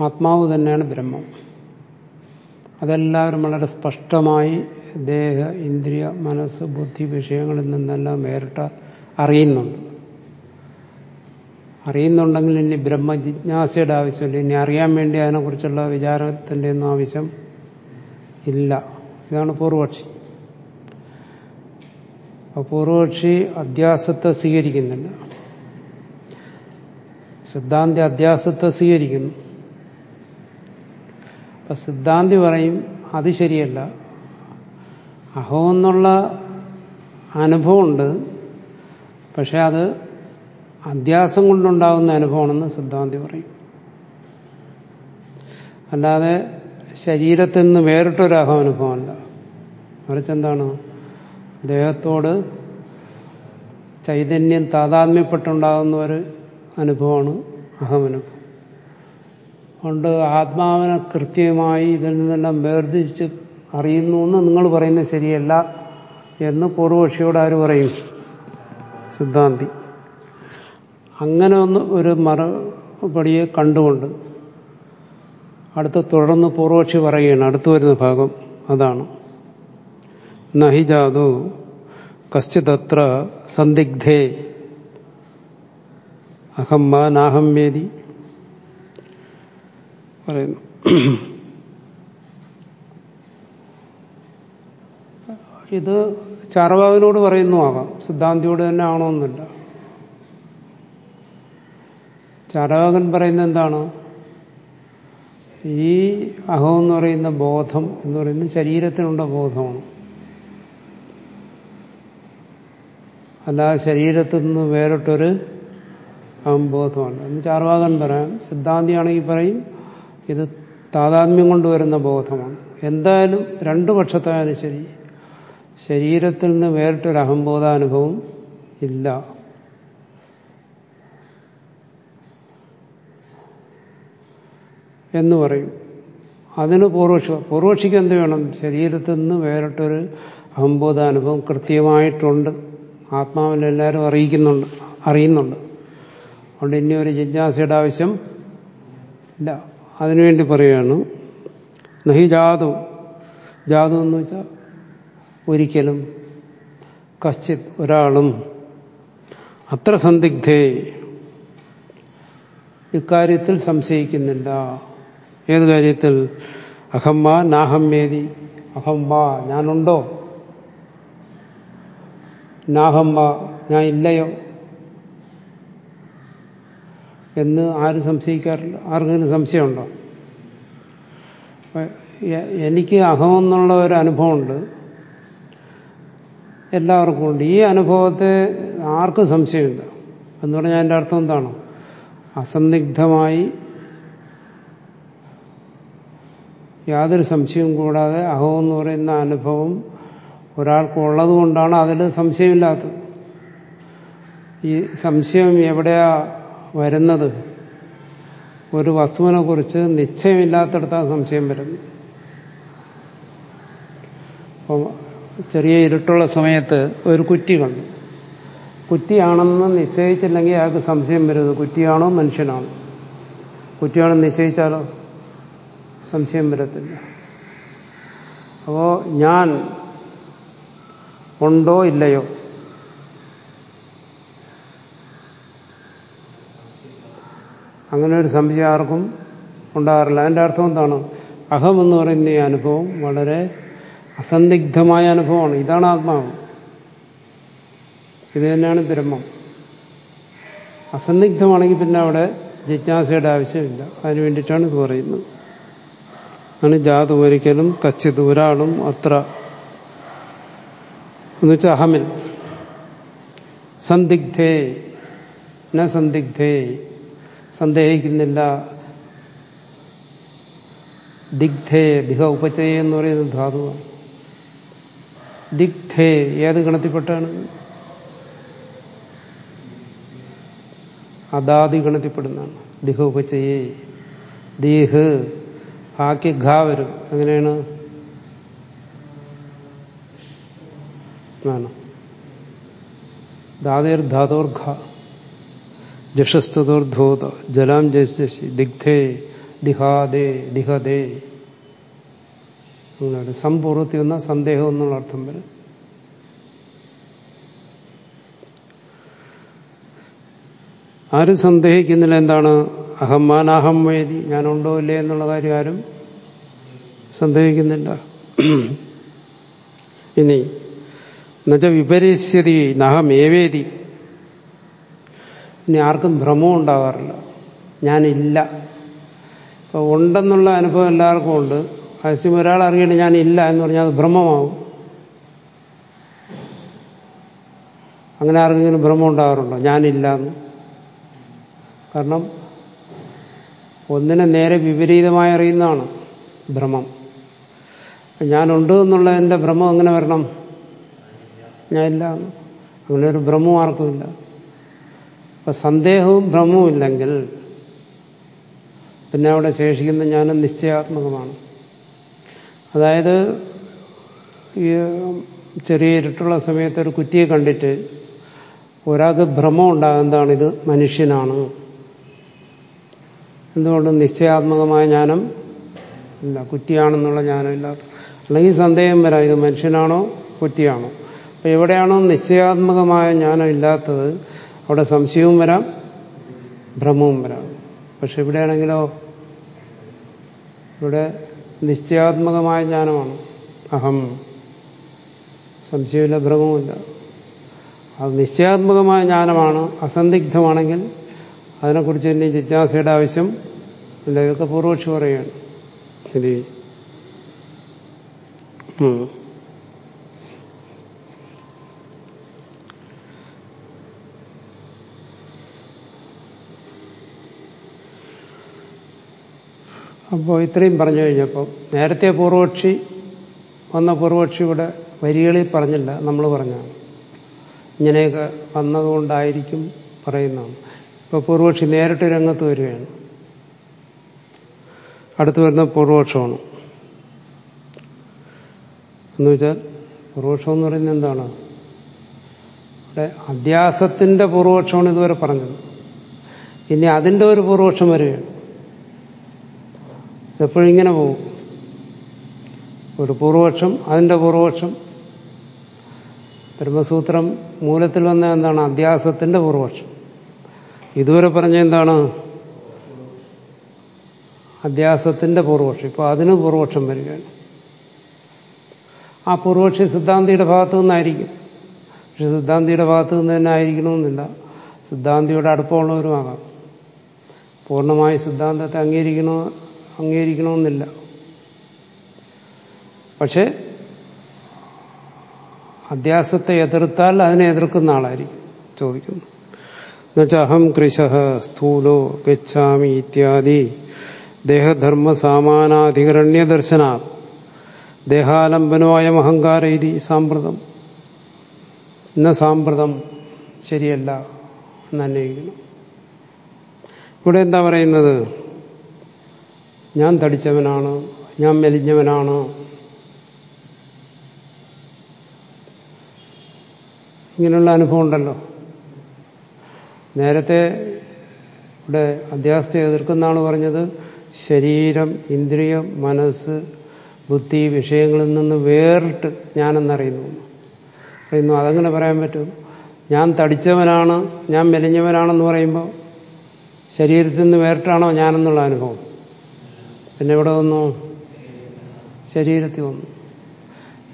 ആത്മാവ് തന്നെയാണ് ബ്രഹ്മം. അതെല്ലാവരും വളരെ സ്പഷ്ടമായി ദേഹ ഇന്ദ്രിയ മനസ്സ് ബുദ്ധി വിഷയങ്ങളിൽ നിന്നെല്ലാം വേറിട്ട അറിയുന്നുണ്ട്. അറിയുന്നുണ്ടെങ്കിൽ ഇനി ബ്രഹ്മജിജ്ഞാസയുടെ ആവശ്യമില്ല. ഇനി അറിയാൻ വേണ്ടി അതിനെക്കുറിച്ചുള്ള വിചാരത്തിന്റെ ഒന്നും ആവശ്യം ഇല്ല. ഇതാണ് പൂർവപക്ഷി അപ്പോൾ പൂർവപക്ഷി അധ്യാസത്തെ സ്വീകരിക്കുന്നില്ല. സിദ്ധാന്തി അധ്യാസത്തെ സ്വീകരിക്കുന്നു. അപ്പൊ സിദ്ധാന്തി പറയും അത് ശരിയല്ല. അഹമെന്നുള്ള അനുഭവമുണ്ട്. പക്ഷെ അത് അധ്യാസം കൊണ്ടുണ്ടാകുന്ന അനുഭവമാണെന്ന് സിദ്ധാന്തി പറയും. അല്ലാതെ ശരീരത്തിൽ നിന്ന് വേറിട്ടൊരു അഹം അനുഭവമല്ല. മറിച്ച് എന്താണ്? ദേഹത്തോട് ചൈതന്യം താതാത്മ്യപ്പെട്ടുണ്ടാകുന്ന ഒരു അനുഭവമാണ് അഹമനുഭവം അതുകൊണ്ട് ആത്മാവിനെ കൃത്യമായി ഇതിൽ നിന്നെല്ലാം വേർതിരിച്ച് അറിയുന്നു എന്ന് നിങ്ങൾ പറയുന്നത് ശരിയല്ല എന്ന് പൂർവപക്ഷിയോട് ആര് പറയും? സിദ്ധാന്തി. അങ്ങനെ ഒന്ന് ഒരു മറുപടിയെ കണ്ടുകൊണ്ട് അടുത്ത് തുടർന്ന് പൂർവക്ഷി പറയുകയാണ്. അടുത്തു വരുന്ന ഭാഗം അതാണ്. നഹി ജാതു കശ്ചിതത്ര സന്ദിഗ്ധേ. അഹം മാനാഹം വേദി. പറയുന്നു. ഇത് ചാർവാകനോട് പറയുന്നു ആകാം. സിദ്ധാന്തിയോട് തന്നെ ആണോന്നില്ല ചാരവാകൻ പറയുന്ന എന്താണ്? ഈ അഹം എന്ന് പറയുന്ന ബോധം എന്ന് പറയുന്നത് ശരീരത്തിനുള്ള ബോധമാണ്. അല്ലാതെ ശരീരത്തിൽ നിന്ന് വേറിട്ടൊരു അഹംബോധമല്ല എന്ന് ചാർവാകൻ പറയാം. സിദ്ധാന്തിയാണെങ്കിൽ പറയും ഇത് താതാത്മ്യം കൊണ്ടുവരുന്ന ബോധമാണ്. എന്തായാലും രണ്ടു പക്ഷത്തായാലും ശരി. ശരീരത്തിൽ നിന്ന് വേറിട്ടൊരു അഹംബോധാനുഭവം ഇല്ല. എന്ന് പറയും. അതിന് പൂർവക്ഷ പൂർവക്ഷിക്ക് എന്ത് വേണം? ശരീരത്തിൽ നിന്ന് വേറിട്ടൊരു അഹംബോധാനുഭവം കൃത്യമായിട്ടുണ്ട്. ആത്മാവിലെല്ലാവരും അറിയിക്കുന്നുണ്ട് അറിയുന്നുണ്ട്. അതുകൊണ്ട് ഇനി ഒരു ജിജ്ഞാസയുടെ ആവശ്യം ഇല്ല. അതിനുവേണ്ടി പറയുകയാണ് നഹി ജാതു. ജാതു എന്ന് വെച്ചാൽ ഒരിക്കലും കശ്ചിത് ഒരാളും. അത്ര സന്ദിഗ്ധേ. ഇക്കാര്യത്തിൽ സംശയിക്കുന്നില്ല. ഏത് കാര്യത്തിൽ? അഹമ്മ നാഹമ്മേതി അഹമ്മ ഞാനുണ്ടോ? നാഹമ്മ ഞാൻ ഇല്ലയോ എന്ന് ആരും സംശയിക്കാറില്ല ആർക്കെങ്കിലും സംശയമുണ്ടോ? എനിക്ക് അഹമെന്നുള്ള ഒരു അനുഭവമുണ്ട്. എല്ലാവർക്കും ഉണ്ട്. ഈ അനുഭവത്തെ ആർക്കും സംശയമില്ല. എന്ന് പറഞ്ഞാൽ എന്റെ അർത്ഥം എന്താണ്? അസന്നിഗ്ധമായി യാതൊരു സംശയവും കൂടാതെ അഹം എന്ന് പറയുന്ന അനുഭവം ഒരാൾക്കുള്ളത് കൊണ്ടാണ് അതിൽ സംശയമില്ലാത്തത്. ഈ സംശയം എവിടെയാ വരുന്നത്. ഒരു വസ്തുവിനെ കുറിച്ച് നിശ്ചയമില്ലാത്തടത്താണ് സംശയം വരുന്നത് അപ്പം ചെറിയ ഇരുട്ടുള്ള സമയത്ത് ഒരു കുറ്റി കണ്ടു. കുറ്റിയാണെന്ന് നിശ്ചയിച്ചില്ലെങ്കിൽ അയാൾക്ക് സംശയം വരുന്നത് കുറ്റിയാണോ മനുഷ്യനാണോ? കുറ്റിയാണെന്ന് നിശ്ചയിച്ചാലോ? സംശയം വരത്തില്ല. അപ്പോ ഞാൻ ഉണ്ടോ ഇല്ലയോ? അങ്ങനെ ഒരു സംശയം ആർക്കും ഉണ്ടാകാറില്ല. അതിന്റെ അർത്ഥം എന്താണ്? അഹം എന്ന് പറയുന്ന ഈ അനുഭവം വളരെ അസന്ദിഗ്ധമായ അനുഭവമാണ്. ഇതാണ് ആത്മാവ്. ഇത് തന്നെയാണ് ബ്രഹ്മം. അസന്ദിഗ്ധമാണെങ്കിൽ പിന്നെ അവിടെ ജിജ്ഞാസയുടെ ആവശ്യമില്ല. അതിനു വേണ്ടിയിട്ടാണ് ഇത് പറയുന്നത്. ആണ് ജാതു ഒരിക്കലും കച്ചിത് ഒരാളും അത്ര എന്നുവെച്ചാൽ അഹമിൽ. സന്ദിഗ്ധേ ന സന്ദിഗ്ധേ. സന്ദേഹിക്കുന്നില്ല. ദിഗ്ധേ ദിഹ ഉപചയ എന്ന് പറയുന്നത് ധാതുവാണ്. ദിഗ്ധേ ഏത് ഗണത്തിൽപ്പെട്ടാണ്? അദാദി ഗണത്തിൽപ്പെടുന്നതാണ്. ദിഹ ഉപചയേ ദീഹ് ഹാക്കി ഘ വരും. എങ്ങനെയാണ്? ധാതേർ ധാതോർ ഘ ജലം ജശി ദിഗ്ധേ ദിഹാദേ ദിഹദേ. അങ്ങനെ ഒരു സമ്പൂർത്തി വന്ന സന്ദേഹം എന്നുള്ള അർത്ഥം വരും. ആരും സന്ദേഹിക്കുന്നില്ല എന്താണ്? അഹം വേദി ഞാനുണ്ടോ ഇല്ലേ എന്നുള്ള കാര്യം ആരും സന്ദേഹിക്കുന്നില്ല. ഇനി എന്നുവെച്ചാൽ വിപരീസ്യതി നഹമേവേദി ഇനി ആർക്കും ഭ്രമവും ഉണ്ടാകാറില്ല. ഞാനില്ല. ഇപ്പൊ ഉണ്ടെന്നുള്ള അനുഭവം എല്ലാവർക്കും ഉണ്ട്. അതേസമയം ഒരാൾ അറിയണം ഞാനില്ല എന്ന് പറഞ്ഞാൽ അത് ഭ്രമമാവും. അങ്ങനെ ആർക്കെങ്കിലും ഭ്രമം ഉണ്ടാകാറുണ്ടോ? ഞാനില്ല എന്ന്. കാരണം ഒന്നിനെ നേരെ വിപരീതമായി അറിയുന്നതാണ് ഭ്രമം. ഞാനുണ്ട് എന്നുള്ളതിന്റെ ഭ്രമം എങ്ങനെ വരണം? ഞാനില്ല അങ്ങനെ ഒരു ഭ്രമവും ആർക്കുമില്ല അപ്പൊ സന്ദേഹവും ഭ്രമവും ഇല്ലെങ്കിൽ പിന്നെ അവിടെ ശേഷിക്കുന്ന ജ്ഞാനം നിശ്ചയാത്മകമാണ്. അതായത് ഈ ചെറിയ ഇരുട്ടുള്ള സമയത്ത് ഒരു കുറ്റിയെ കണ്ടിട്ട് ഒരാൾക്ക് ഭ്രമം ഉണ്ടാകുന്നതാണ് ഇത് മനുഷ്യനാണ്. എന്തുകൊണ്ട് നിശ്ചയാത്മകമായ ജ്ഞാനം ഇല്ല കുറ്റിയാണെന്നുള്ള ജ്ഞാനം ഇല്ലാത്ത അല്ലെങ്കിൽ സന്ദേഹം വരാം ഇത് മനുഷ്യനാണോ കുറ്റിയാണോ? അപ്പൊ എവിടെയാണോ നിശ്ചയാത്മകമായ ജ്ഞാനം ഇല്ലാത്തത് അവിടെ സംശയവും വരാം ഭ്രമവും വരാം. പക്ഷെ ഇവിടെയാണെങ്കിലോ ഇവിടെ നിശ്ചയാത്മകമായ ജ്ഞാനമാണ്. അഹം. സംശയമില്ല ഭ്രമവുമില്ല. അത് നിശ്ചയാത്മകമായ ജ്ഞാനമാണ് അസന്ദിഗ്ധമാണെങ്കിൽ അതിനെക്കുറിച്ച് ഇനി ജിജ്ഞാസയുടെ ആവശ്യം ഇല്ല. ഇതൊക്കെ പൂർവക്ഷി പറയുകയാണ്. ഇത് അപ്പോൾ ഇത്രയും പറഞ്ഞു കഴിഞ്ഞപ്പോൾ നേരത്തെ പൂർവക്ഷി വന്ന പൂർവക്ഷി ഇവിടെ വരികളിൽ പറഞ്ഞില്ല നമ്മൾ പറഞ്ഞാണ് ഇങ്ങനെയൊക്കെ വന്നതുകൊണ്ടായിരിക്കും പറയുന്നതാണ് ഇപ്പോൾ പൂർവക്ഷി നേരിട്ട് രംഗത്ത് വരികയാണ്. അടുത്ത് വരുന്ന പൂർവക്ഷമാണ് എന്ന് വെച്ചാൽ പൂർവക്ഷം എന്ന് പറയുന്നത് എന്താണ്? ഇവിടെ അധ്യാസത്തിന്റെ പൂർവക്ഷമാണ് ഇതുവരെ പറഞ്ഞത്. ഇനി അതിന്റെ ഒരു പൂർവക്ഷം വരികയാണ്. എപ്പോഴും ഇങ്ങനെ പോകും. ഒരു പൂർവപക്ഷം അതിന്റെ പൂർവപക്ഷം. ബ്രഹ്മസൂത്രം മൂലത്തിൽ വന്ന എന്താണ്? അധ്യാസത്തിന്റെ പൂർവപക്ഷം. ഇതുവരെ പറഞ്ഞ എന്താണ്? അധ്യാസത്തിന്റെ പൂർവപക്ഷം. ഇപ്പോൾ അതിന് പൂർവപക്ഷം വരികയാണ്. ആ പൂർവപക്ഷി സിദ്ധാന്തിയുടെ ഭാഗത്തു നിന്നായിരിക്കും. പക്ഷെ സിദ്ധാന്തിയുടെ ഭാഗത്തു നിന്ന് തന്നെ ആയിരിക്കണമെന്നില്ല. സിദ്ധാന്തിയുടെ അടുപ്പമുള്ളവരുമാകാം. പൂർണമായി സിദ്ധാന്തത്തെ അംഗീകരിക്കണോ അംഗീകരിക്കണമെന്നില്ല. പക്ഷേ അധ്യാസത്തെ എതിർത്താൽ അതിനെ എതിർക്കുന്ന ആളായിരിക്കും ചോദിക്കുന്നു. എന്നുവെച്ചാൽ അഹം കൃശ സ്ഥൂലോ ഗച്ഛാമി ഇത്യാദി ദേഹധർമ്മ സാമാനാധികരണ്യ ദർശനാ ദേഹാലംബനമായ അഹങ്കാര ഇതി സാമ്പ്രതം. ഇന്ന സാമ്പ്രതം ശരിയല്ല എന്ന് ഇവിടെ എന്താ പറയുന്നത്? ഞാൻ തടിച്ചവനാണ് ഞാൻ മെലിഞ്ഞവനാണ്. ഇങ്ങനെയുള്ള അനുഭവം ഉണ്ടല്ലോ. നേരത്തെ ഇവിടെ അധ്യാസത്തെ എതിർക്കുന്ന ആൾ പറഞ്ഞത് ശരീരം ഇന്ദ്രിയം മനസ്സ് ബുദ്ധി വിഷയങ്ങളിൽ നിന്ന് വേറിട്ട് ഞാനെന്നറിയുന്നു. പറയുന്നു അതങ്ങനെ പറയാൻ പറ്റും? ഞാൻ തടിച്ചവനാണ് ഞാൻ മെലിഞ്ഞവനാണെന്ന് പറയുമ്പോൾ ശരീരത്തിൽ നിന്ന് വേറിട്ടാണോ ഞാനെന്നുള്ള അനുഭവം? പിന്നെ എവിടെ വന്നു? ശരീരത്തിൽ വന്നു.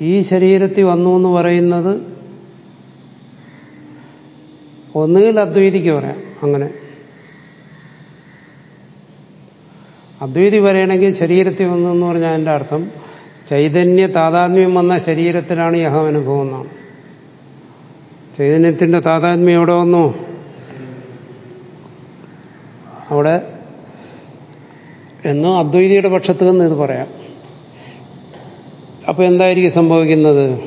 ഈ ശരീരത്തിൽ വന്നു എന്ന് പറയുന്നത് ഒന്നുകിൽ അദ്വൈതിക്ക് പറയാം അങ്ങനെ. അദ്വൈതി പറയണമെങ്കിൽ ശരീരത്തിൽ വന്നു എന്ന് പറഞ്ഞാൽ അതിന്റെ അർത്ഥം ചൈതന്യ താതാത്മ്യം വന്ന ശരീരത്തിലാണ് ഈ അഹം അനുഭവം എന്നാണ്. ചൈതന്യത്തിന്റെ താതാത്മ്യം എവിടെ വന്നു? അവിടെ എന്നോ അദ്വൈതിയുടെ പക്ഷത്ത് നിന്ന് ഇത് പറയാം. അപ്പൊ എന്തായിരിക്കും സംഭവിക്കുന്നത്?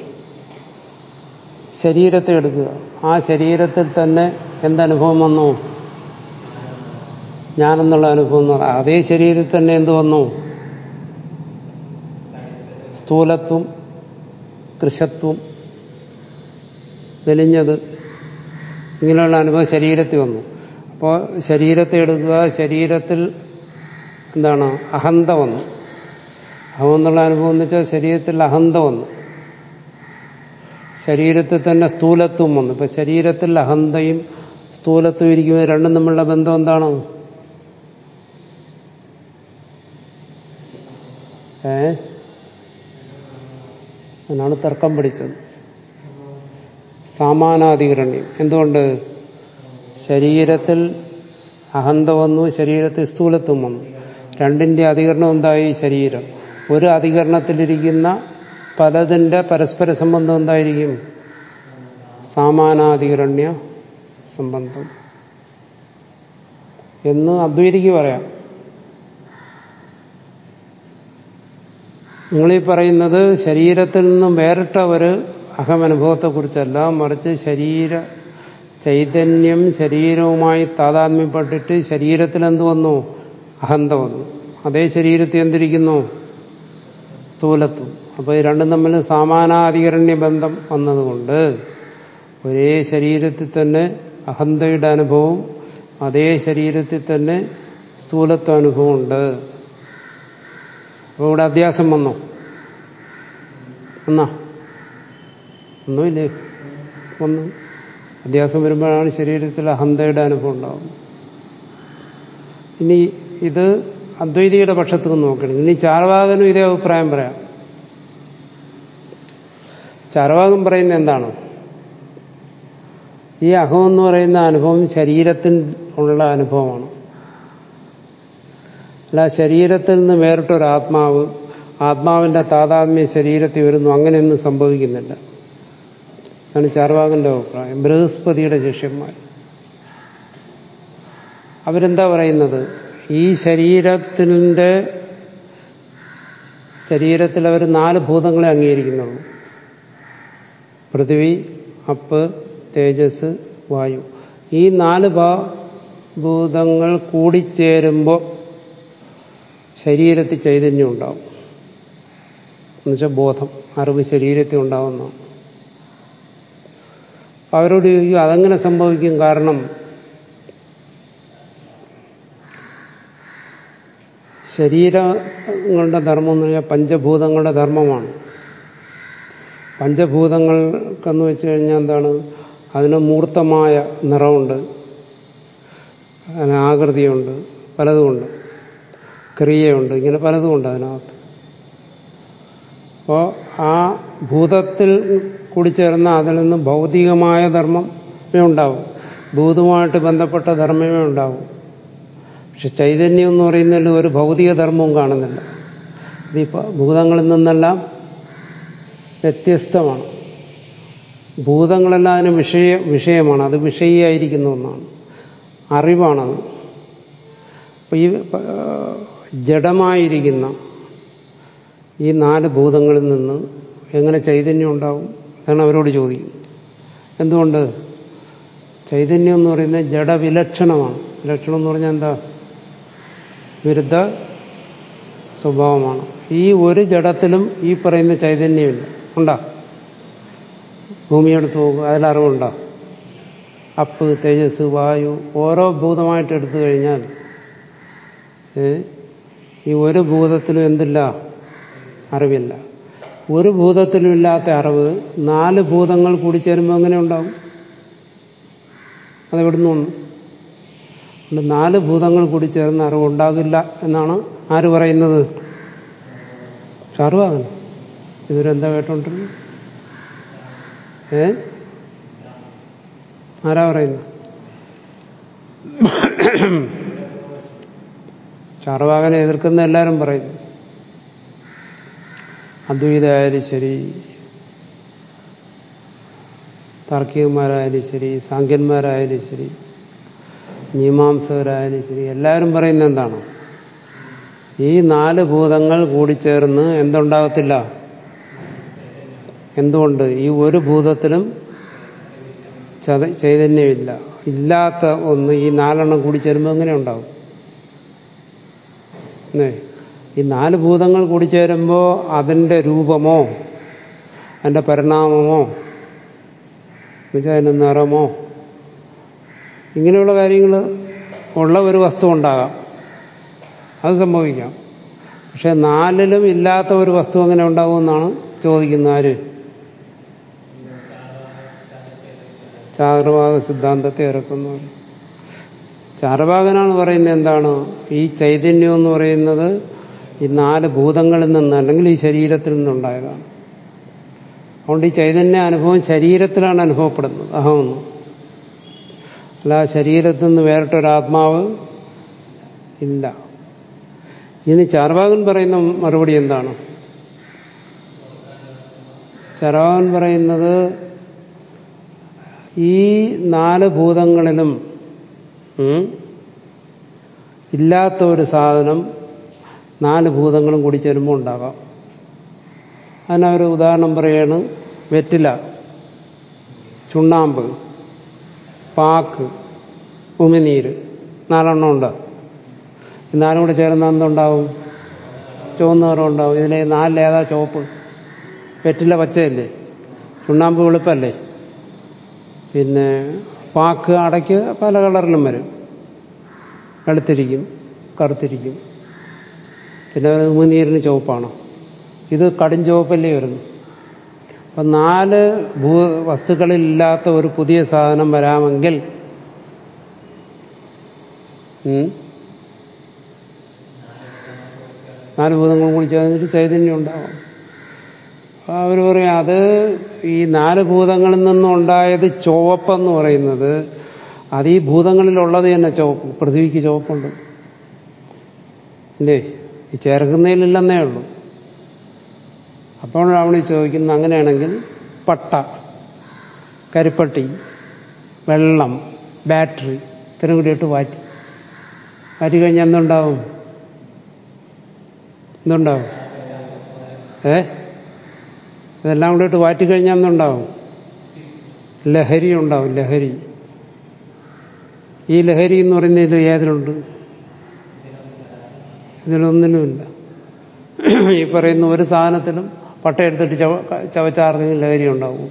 ശരീരത്തെ എടുക്കുക. ആ ശരീരത്തിൽ തന്നെ എന്തനുഭവം വന്നു? ഞാനെന്നുള്ള അനുഭവം എന്ന് പറയാം. അതേ ശരീരത്തിൽ തന്നെ എന്ത് വന്നു? സ്ഥൂലത്വം കൃശത്വം വെലിഞ്ഞത് ഇങ്ങനെയുള്ള അനുഭവം ശരീരത്തിൽ വന്നു. അപ്പോൾ ശരീരത്തെ എടുക്കുക ശരീരത്തിൽ എന്താണ്? അഹന്ത വന്നു അഹം എന്നുള്ള അനുഭവം എന്ന് വെച്ചാൽ ശരീരത്തിൽ അഹന്ത വന്നു ശരീരത്തിൽ തന്നെ സ്ഥൂലത്വം വന്നു. ഇപ്പൊ ശരീരത്തിൽ അഹന്തയും സ്ഥൂലത്വം ഇരിക്കുമ്പോൾ രണ്ടും തമ്മിലുള്ള ബന്ധം എന്താണ്? ഏ? അതിനാണ് തർക്കം പഠിച്ചത് സാമാനാധികരണ്യം. എന്തുകൊണ്ട്? ശരീരത്തിൽ അഹന്ത വന്നു ശരീരത്തിൽ സ്ഥൂലത്വം വന്നു. രണ്ടിന്റെ അധികരണം എന്തായി? ശരീരം. ഒരു അധികരണത്തിലിരിക്കുന്ന പലതിന്റെ പരസ്പര സംബന്ധം എന്തായിരിക്കും? സാമാനാധികരണ്യ സംബന്ധം. എന്ന് അദ്വൈതിക്ക് പറയാം. നിങ്ങളീ പറയുന്നത് ശരീരത്തിൽ നിന്നും വേറിട്ട ഒരു അഹമനുഭവത്തെക്കുറിച്ചല്ല. മറിച്ച് ശരീര ചൈതന്യം ശരീരവുമായി താതാത്മ്യപ്പെട്ടിട്ട് ശരീരത്തിൽ എന്ത് വന്നു? അഹന്ത വന്നു അതേ ശരീരത്തിൽ എന്തിരിക്കുന്നു? സ്ഥൂലത്വം. അപ്പോൾ ഈ രണ്ടും തമ്മിൽ സമാനാധികരണ്യ ബന്ധം വന്നതുകൊണ്ട് ഒരേ ശരീരത്തിൽ തന്നെ അഹന്തയുടെ അനുഭവം അതേ ശരീരത്തിൽ തന്നെ സ്ഥൂലത്വ അനുഭവമുണ്ട് അപ്പോൾ ഇവിടെ അധ്യാസം വന്നു. എന്നാ ഒന്നുമില്ലേ? ഒന്ന് അധ്യാസം വരുമ്പോഴാണ് ശരീരത്തിൽ അഹന്തയുടെ അനുഭവം ഉണ്ടാകുന്നത് ഇനി ഇത് അദ്വൈതിയുടെ പക്ഷത്തു നിന്ന് നോക്കണം ഇനി ചാർവാകനും ഇതേ അഭിപ്രായം പറയാം. ചാർവാകൻ പറയുന്ന എന്താണ്? ഈ അഹം എന്ന് പറയുന്ന അനുഭവം ശരീരത്തിൽ ഉള്ള അനുഭവമാണ്. അല്ല ശരീരത്തിൽ നിന്ന് വേറിട്ടൊരു ആത്മാവ് ആത്മാവിന്റെ താതാത്മ്യ ശരീരത്തിൽ വരുന്നു അങ്ങനെയൊന്നും സംഭവിക്കുന്നില്ല. അതാണ് ചാർവാകന്റെ അഭിപ്രായം. ബൃഹസ്പതിയുടെ ശിഷ്യന്മാർ. അവരെന്താ പറയുന്നത്? ഈ ശരീരത്തിന്റെ ശരീരത്തിൽ അവർ നാല് ഭൂതങ്ങളെ അംഗീകരിക്കുന്നുള്ളൂ. പൃഥ്വി അപ്പ് തേജസ് വായു. ഈ നാല് ഭൂതങ്ങൾ കൂടിച്ചേരുമ്പോൾ ശരീരത്തിൽ ചൈതന്യം ഉണ്ടാവും. എന്നുവെച്ചാൽ ബോധം അറിവ് ശരീരത്തിൽ ഉണ്ടാവുന്നു അവരോട് ചോദിക്കും അതെങ്ങനെ സംഭവിക്കും കാരണം ശരീരങ്ങളുടെ ധർമ്മം എന്ന് പറഞ്ഞാൽ പഞ്ചഭൂതങ്ങളുടെ ധർമ്മമാണ്. പഞ്ചഭൂതങ്ങൾക്കെന്ന് വെച്ച് കഴിഞ്ഞാൽ എന്താണ്? അതിന് മൂർത്തമായ നിറമുണ്ട് അതിന് ആകൃതിയുണ്ട്. പലതുമുണ്ട്. ക്രിയയുണ്ട്. ഇങ്ങനെ പലതുമുണ്ട് അതിനകത്ത്. അപ്പോൾ ആ ഭൂതത്തിൽ കൂടി ചേർന്ന അതിൽ നിന്ന് ഭൗതികമായ ധർമ്മമേ ഉണ്ടാവും. ഭൂതവുമായിട്ട് ബന്ധപ്പെട്ട ധർമ്മമേ ഉണ്ടാവും. പക്ഷെ ചൈതന്യം എന്ന് പറയുന്നതിൽ ഒരു ഭൗതിക ധർമ്മവും കാണുന്നില്ല. ഇതിപ്പോൾ ഭൂതങ്ങളിൽ നിന്നെല്ലാം വ്യത്യസ്തമാണ്. ഭൂതങ്ങളെല്ലാം അതിന് വിഷയ വിഷയമാണ്. അത് വിഷയിയായിരിക്കുന്ന ഒന്നാണ്. അറിവാണത്. അപ്പം ഈ ജഡമായിരിക്കുന്ന ഈ നാല് ഭൂതങ്ങളിൽ നിന്ന് എങ്ങനെ ചൈതന്യം ഉണ്ടാവും എന്നാണ് അവരോട് ചോദിക്കുന്നത്. എന്തുകൊണ്ട്? ചൈതന്യം എന്ന് പറയുന്നത് ജഡവിലക്ഷണമാണ്. വിലക്ഷണം എന്ന് പറഞ്ഞാൽ എന്താ? വിരുദ്ധ സ്വഭാവമാണ്. ഈ ഒരു ജഡത്തിലും ഈ പറയുന്ന ചൈതന്യമില്ല. ഉണ്ടാ? ഭൂമിയെടുത്ത് നോക്കുക അതിലറിവുണ്ടോ അപ്പ് തേജസ് വായു ഓരോ ഭൂതമായിട്ട് എടുത്തു കഴിഞ്ഞാൽ ഈ ഒരു ഭൂതത്തിലും എന്തില്ല? അറിവില്ല. ഒരു ഭൂതത്തിലും ഇല്ലാത്ത അറിവ് നാല് ഭൂതങ്ങൾ കൂടി ചേരുമ്പോൾ എങ്ങനെ ഉണ്ടാവും? അതെവിടുന്നു നാല് ഭൂതങ്ങൾ കൂടി ചേർന്ന് അറിവുണ്ടാകില്ല എന്നാണ് ആര് പറയുന്നത്? അറിവാകണം ഇവരെന്താ കേട്ടോണ്ടിരുന്നു? ഏ? ആരാ പറയുന്നു? ചാർവാകനെ എതിർക്കുന്ന എല്ലാവരും പറയുന്നു അദ്വൈതമായാലും ശരി താർക്കികന്മാരായാലും ശരി സാങ്കന്മാരായാലും ശരി മീമാംസകരായാലും ശരി എല്ലാവരും പറയുന്ന എന്താണ്? ഈ നാല് ഭൂതങ്ങൾ കൂടിച്ചേർന്ന് എന്തുണ്ടാകത്തില്ല? എന്തുകൊണ്ട്? ഈ ഒരു ഭൂതത്തിലും ചൈതന്യമില്ല. ഇല്ലാത്ത ഒന്ന് ഈ നാലെണ്ണം കൂടി ചേരുമ്പോൾ എങ്ങനെ ഉണ്ടാവും? ഈ നാല് ഭൂതങ്ങൾ കൂടി ചേരുമ്പോൾ അതിന്റെ രൂപമോ അതിന്റെ പരിണാമമോ എന്നുവെച്ചാൽ അതിന്റെ നിറമോ ഇങ്ങനെയുള്ള കാര്യങ്ങൾ ഉള്ള ഒരു വസ്തു ഉണ്ടാകാം. അത് സംഭവിക്കാം. പക്ഷെ നാലിലും ഇല്ലാത്ത ഒരു വസ്തു അങ്ങനെ ഉണ്ടാകുമെന്നാണ് ചോദിക്കുന്ന ആര്? ചാർവാക സിദ്ധാന്തത്തെ ഇറക്കുന്നവർ. ചാർവാകനാണ് പറയുന്നത് എന്താണ്? ഈ ചൈതന്യം എന്ന് പറയുന്നത് ഈ നാല് ഭൂതങ്ങളിൽ നിന്ന് അല്ലെങ്കിൽ ഈ ശരീരത്തിൽ നിന്നുണ്ടായതാണ്. അതുകൊണ്ട് ഈ ചൈതന്യ അനുഭവം ശരീരത്തിലാണ് അനുഭവപ്പെടുന്നത്. അഹമെന്ന് അല്ല ശരീരത്തിൽ നിന്ന് വേറിട്ടൊരാത്മാവ് ഇല്ല. ഇനി ചാർവാകൻ പറയുന്ന മറുപടി എന്താണ്? ചാർവാകൻ പറയുന്നത് ഈ നാല് ഭൂതങ്ങളിലും ഇല്ലാത്ത ഒരു സാധനം നാല് ഭൂതങ്ങളും കൂടി ചേരുമ്പോൾ ഉണ്ടാകാം. അതിനൊരു ഉദാഹരണം പറയാണ് വെറ്റില ചുണ്ണാമ്പ്. പാക്ക് ഉമിനീര് നാലെണ്ണം ഉണ്ട്. ഈ നാലും കൂടെ ചേർന്ന എന്തുണ്ടാവും? ചുവന്ന നിറം ഉണ്ടാവും. ഇതിലെ നാലിലേതാ ചുവപ്പ്? വെറ്റില പച്ചയല്ലേ? ചുണ്ണാമ്പ് വെളുപ്പല്ലേ? പിന്നെ പാക്ക് അടയ്ക്ക് പല കളറിലും വരും. വെളുത്തിരിക്കും കറുത്തിരിക്കും. പിന്നെ ഉമിനീരിന് ചുവപ്പാണ്. ഇത് കടും ചുവപ്പല്ലേ വരുന്നു അപ്പം നാല് ഭൂ വസ്തുക്കളില്ലാത്ത ഒരു പുതിയ സാധനം വരാമെങ്കിൽ നാല് ഭൂതങ്ങളും കൂടി ചേർന്നിട്ട് ചൈതന്യം ഉണ്ടാവും. അവർ പറയും അത് ഈ നാല് ഭൂതങ്ങളിൽ നിന്നും നിന്നുണ്ടായത് ചുവപ്പെന്ന് പറയുന്നത് അത് ഈ ഭൂതങ്ങളിലുള്ളത് തന്നെ ചുവപ്പ് പൃഥ്വിക്ക് ചുവപ്പുണ്ട്. അല്ലേ ഈ ചേർക്കുന്നതിലില്ലെന്നേ ഉള്ളൂ. അപ്പോഴാണ് ചോദിക്കുന്നത് അങ്ങനെയാണെങ്കിൽ പട്ട കരിപ്പട്ടി വെള്ളം ബാറ്ററി ഇത്തരം കൂടിയിട്ട് വാറ്റി. വാറ്റി കഴിഞ്ഞാൽ എന്തുണ്ടാവും? എന്തുണ്ടാവും? ഏ? ഇതെല്ലാം കൂടിയിട്ട് വാറ്റി കഴിഞ്ഞാൽ എന്തുണ്ടാവും? ലഹരി ഉണ്ടാവും ലഹരി. ഈ ലഹരി എന്ന് പറയുന്നതിൽ ഏതിലുണ്ട്? ഇതിലൊന്നിനുമില്ല. ഈ പറയുന്ന ഒരു സാധനത്തിലും പട്ടയെടുത്തിട്ട് ചവ ചവച്ചാർക്കെങ്കിലും ലഹരി ഉണ്ടാവും.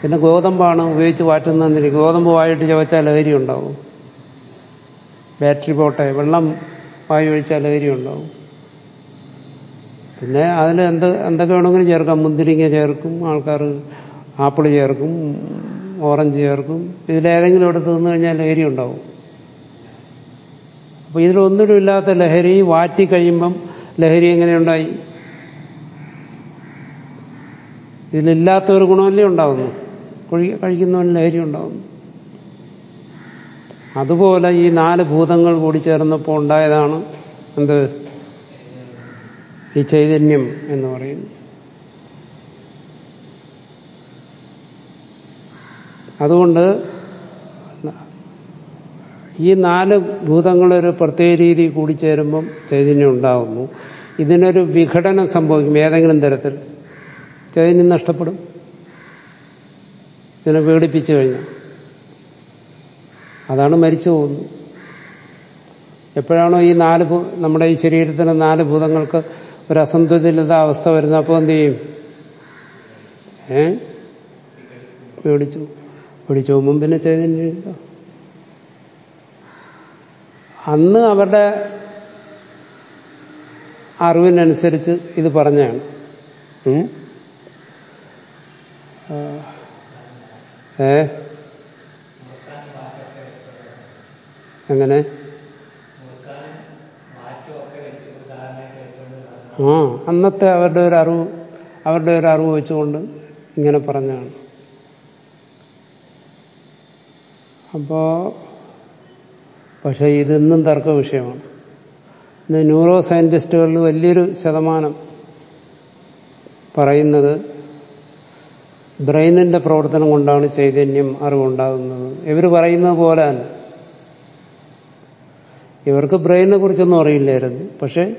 പിന്നെ ഗോതമ്പാണ് ഉപയോഗിച്ച് വാറ്റുന്നതിന് ഗോതമ്പ് വായിട്ട് ചവച്ചാൽ ലഹരി ഉണ്ടാവും. ബാറ്ററി പോട്ടെ വെള്ളം വായു ഒഴിച്ചാൽ ലഹരി ഉണ്ടാവും. പിന്നെ അതിൽ എന്ത് എന്തൊക്കെ വേണമെങ്കിലും ചേർക്കാം. മുന്തിരിങ്ങ ചേർക്കും ആൾക്കാർ ആപ്പിൾ ചേർക്കും ഓറഞ്ച് ചേർക്കും. ഇതിലേതെങ്കിലും എടുത്ത് തിന്നു കഴിഞ്ഞാൽ ലഹരി ഉണ്ടാവും. അപ്പൊ ഇതിലൊന്നിലും ഇല്ലാത്ത ലഹരി വാറ്റി കഴിയുമ്പം ലഹരി എങ്ങനെയുണ്ടായി ഇതിലില്ലാത്ത ഒരു ഗുണമല്ലേ ഉണ്ടാവുന്നു? കഴിക്കുന്നവന് ലഹരി ഉണ്ടാവുന്നു. അതുപോലെ ഈ നാല് ഭൂതങ്ങൾ കൂടി ചേർന്നപ്പോൾ ഉണ്ടായതാണ് എന്ത്? ഈ ചൈതന്യം എന്ന് പറയുന്നു അതുകൊണ്ട് ഈ നാല് ഭൂതങ്ങളൊരു പ്രത്യേക രീതി കൂടിച്ചേരുമ്പം ചൈതന്യം ഉണ്ടാകുന്നു. ഇതിനൊരു വിഘടനം സംഭവിക്കും. ഏതെങ്കിലും തരത്തിൽ ചൈതന്യം നഷ്ടപ്പെടും. ഇതിനെ പേടിപ്പിച്ചു കഴിഞ്ഞാൽ. അതാണ് മരിച്ചു പോകുന്നത്. എപ്പോഴാണോ ഈ നാല് നമ്മുടെ ഈ ശരീരത്തിലെ നാല് ഭൂതങ്ങൾക്ക് ഒരു അസന്തുലിത അവസ്ഥ വരുന്ന അപ്പോൾ എന്ത് ചെയ്യും? ഏ? പേടിച്ചു. പേടിച്ചു പോകുമ്പം പിന്നെ ചൈതന്യമില്ല അന്ന് അവരുടെ അറിവിനനുസരിച്ച് ഇത് പറഞ്ഞാണ് ഏ? എങ്ങനെ? ആ അന്നത്തെ അവരുടെ ഒരു അറിവ് അവരുടെ ഒരു അറിവ് വെച്ചുകൊണ്ട് ഇങ്ങനെ പറഞ്ഞാണ് അപ്പോ പക്ഷെ ഇതെന്നും തർക്ക വിഷയമാണ് ഇന്ന് ന്യൂറോ സയന്റിസ്റ്റുകളിൽ വലിയൊരു ശതമാനം പറയുന്നത് ബ്രെയിനിന്റെ പ്രവർത്തനം കൊണ്ടാണ് ചൈതന്യം അറിവുണ്ടാകുന്നത്. ഇവർ പറയുന്നത് പോലെ ഇവർക്ക് ബ്രെയിനെ കുറിച്ചൊന്നും അറിയില്ലായിരുന്നു. പക്ഷേ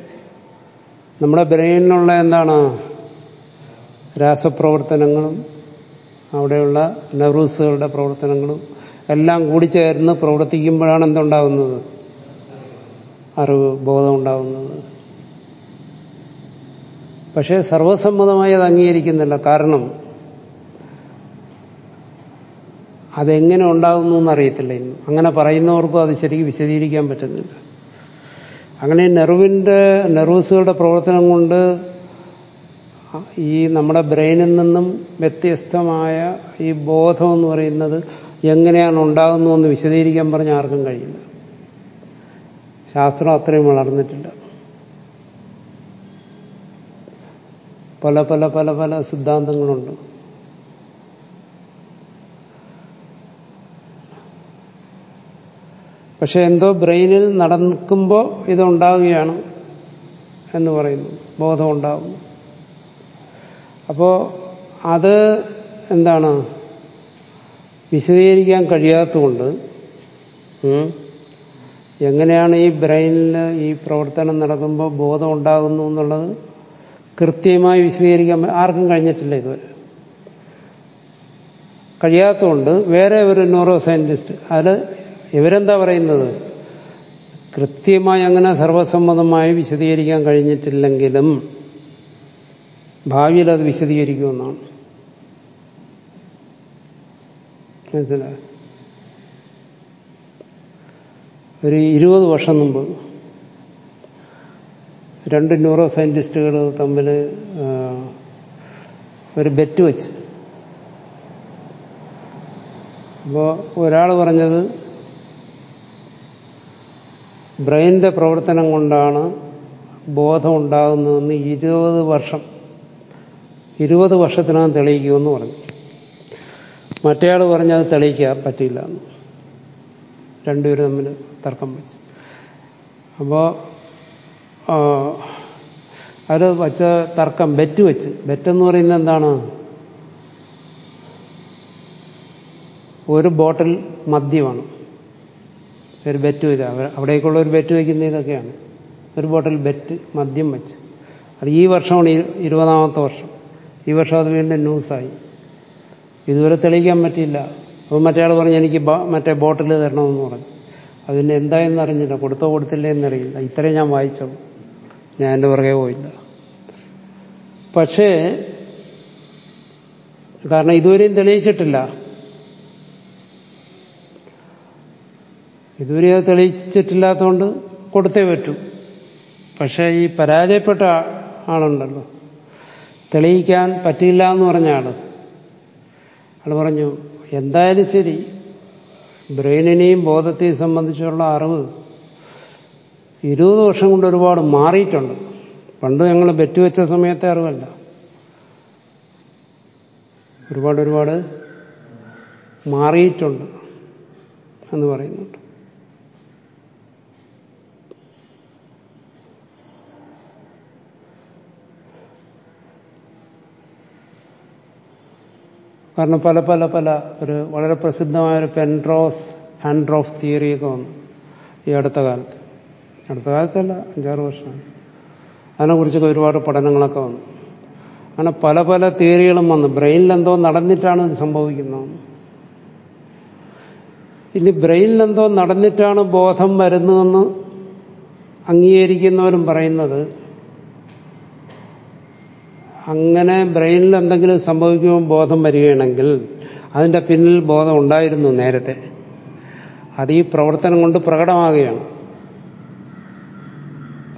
നമ്മുടെ ബ്രെയിനിലുള്ള എന്താണ് രാസപ്രവർത്തനങ്ങളും അവിടെയുള്ള നെറൂസുകളുടെ പ്രവർത്തനങ്ങളും എല്ലാം കൂടി ചേർന്ന് പ്രവർത്തിക്കുമ്പോഴാണ് എന്തുണ്ടാകുന്നത് അറിവ് ബോധം ഉണ്ടാകുന്നത് പക്ഷേ സർവസമ്മതമായി അത് അംഗീകരിക്കുന്നില്ല. കാരണം അതെങ്ങനെ ഉണ്ടാകുന്നു എന്നറിയത്തില്ല. ഇന്ന് അങ്ങനെ പറയുന്നവർക്കും അത് ശരിക്കും വിശദീകരിക്കാൻ പറ്റുന്നില്ല. അങ്ങനെ നെർവിന്റെ നെർവസുകളുടെ പ്രവർത്തനം കൊണ്ട് ഈ നമ്മുടെ ബ്രെയിനിൽ നിന്നും വ്യത്യസ്തമായ ഈ ബോധം എന്ന് പറയുന്നത് എങ്ങനെയാണ് ഉണ്ടാകുന്നതെന്ന് വിശദീകരിക്കാൻ പറഞ്ഞ ആർക്കും കഴിയില്ല. ശാസ്ത്രം അത്രയും വളർന്നിട്ടില്ല. പല പല പല പല സിദ്ധാന്തങ്ങളുണ്ട്. പക്ഷെ എന്തോ ബ്രെയിനിൽ നടക്കുമ്പോൾ ഇതുണ്ടാവുകയാണ് എന്ന് പറയുന്നു. ബോധം ഉണ്ടാകുന്നു അപ്പോൾ അത് എന്താണ്? വിശദീകരിക്കാൻ കഴിയാത്തതുകൊണ്ട് എങ്ങനെയാണ് ഈ ബ്രെയിനിൽ ഈ പ്രവർത്തനം നടക്കുമ്പോൾ ബോധം ഉണ്ടാകുന്നു എന്നുള്ളത് കൃത്യമായി വിശദീകരിക്കാൻ ആർക്കും കഴിഞ്ഞിട്ടില്ല ഇതുവരെ. കഴിയാത്തതുകൊണ്ട് വേറെ ഒരു ന്യൂറോ സയന്റിസ്റ്റ് അത് ഇവരെന്താ പറയുന്നത്? കൃത്യമായി അങ്ങനെ സർവസമ്മതമായി വിശദീകരിക്കാൻ കഴിഞ്ഞിട്ടില്ലെങ്കിലും ഭാവിയിൽ അത് വിശദീകരിക്കുമെന്നാണ്. മനസ്സിലായി. ഒരു ഇരുപത് വർഷം മുമ്പ് രണ്ട് ന്യൂറോ സയന്റിസ്റ്റുകൾ തമ്മിൽ ഒരു ബെറ്റ് വെച്ച്. അപ്പോൾ ഒരാൾ പറഞ്ഞത് ബ്രെയിനിന്റെ പ്രവർത്തനം കൊണ്ടാണ് ബോധം ഉണ്ടാകുന്നതെന്ന് ഇരുപത് വർഷം ഇരുപത് വർഷത്തിനകം തെളിയിക്കുമെന്ന് പറഞ്ഞു. മറ്റേയാൾ പറഞ്ഞത് തെളിയിക്കാൻ പറ്റില്ല എന്ന്. രണ്ടുപേരും തമ്മിൽ തർക്കം വെച്ച്. അപ്പോൾ അവർ വച്ച തർക്കം ബെറ്റ് വെച്ച്. ബെറ്റെന്ന് പറയുന്നത് എന്താണ്? ഒരു ബോട്ടിൽ മദ്യമാണ്. ഒരു ബെറ്റ് വെച്ച്. അവിടേക്കുള്ള ഒരു ബെറ്റ് വയ്ക്കുന്ന ഇതൊക്കെയാണ്. ഒരു ബോട്ടിൽ ബെറ്റ് മദ്യം വെച്ച്. അത് ഈ വർഷമാണ് ഇരുപതാമത്തെ വർഷം. ഈ വർഷം അത് വീണ്ടും ന്യൂസായി. ഇതുവരെ തെളിയിക്കാൻ പറ്റിയില്ല. അപ്പോൾ മറ്റേ പറഞ്ഞു എനിക്ക് മറ്റേ ബോട്ടിൽ തരണമെന്ന് പറഞ്ഞു. അതിന് എന്തായെന്ന് അറിഞ്ഞില്ല. കൊടുത്തോ കൊടുത്തില്ലേ എന്നറിയില്ല. ഇത്രയും ഞാൻ വായിച്ചോളൂ ഞാൻ എന്റെ പുറകെ പോയില്ല. പക്ഷേ കാരണം ഇതുവരെയും തെളിയിച്ചിട്ടില്ല. ഇതുവരെ അത് തെളിയിച്ചിട്ടില്ലാത്തതുകൊണ്ട് കൊടുത്തേ പറ്റൂ. പക്ഷേ ഈ പരാജയപ്പെട്ട ആളുണ്ടല്ലോ. തെളിയിക്കാൻ പറ്റില്ല എന്ന് പറഞ്ഞ ആൾ. ആൾ പറഞ്ഞു എന്തായാലും ശരി. ബ്രെയിനിനെയും ബോധത്തെയും സംബന്ധിച്ചുള്ള അറിവ് ഇരുപത് വർഷം കൊണ്ട് ഒരുപാട് മാറിയിട്ടുണ്ട്. പണ്ട് ഞങ്ങൾ ബെറ്റ് വെച്ച സമയത്തെ അറിവല്ല. ഒരുപാട് ഒരുപാട് മാറിയിട്ടുണ്ട് എന്ന് പറയുന്നുണ്ട്. കാരണം പല പല പല ഒരു വളരെ പ്രസിദ്ധമായ ഒരു പെൻഡ്രോസ് ഹാൻഡ്രോഫ് തിയറിയൊക്കെ വന്നു ഈ അടുത്ത കാലത്ത്. അടുത്ത കാലത്തല്ല അഞ്ചാറ് വർഷമാണ്. അതിനെക്കുറിച്ചൊക്കെ ഒരുപാട് പഠനങ്ങളൊക്കെ വന്നു. അങ്ങനെ പല പല തിയറികളും വന്നു. ബ്രെയിനിൽ എന്തോ നടന്നിട്ടാണ് ഇത് സംഭവിക്കുന്നത്. ഇനി ബ്രെയിനിൽ എന്തോ നടന്നിട്ടാണ് ബോധം വരുന്നതെന്ന് അംഗീകരിക്കുന്നവരും പറയുന്നത് അങ്ങനെ ബ്രെയിനിൽ എന്തെങ്കിലും സംഭവിക്കുമ്പോൾ ബോധം വരികയാണെങ്കിൽ അതിന്റെ പിന്നിൽ ബോധം ഉണ്ടായിരുന്നു നേരത്തെ. അത് ഈ പ്രവർത്തനം കൊണ്ട് പ്രകടമാകുകയാണ്.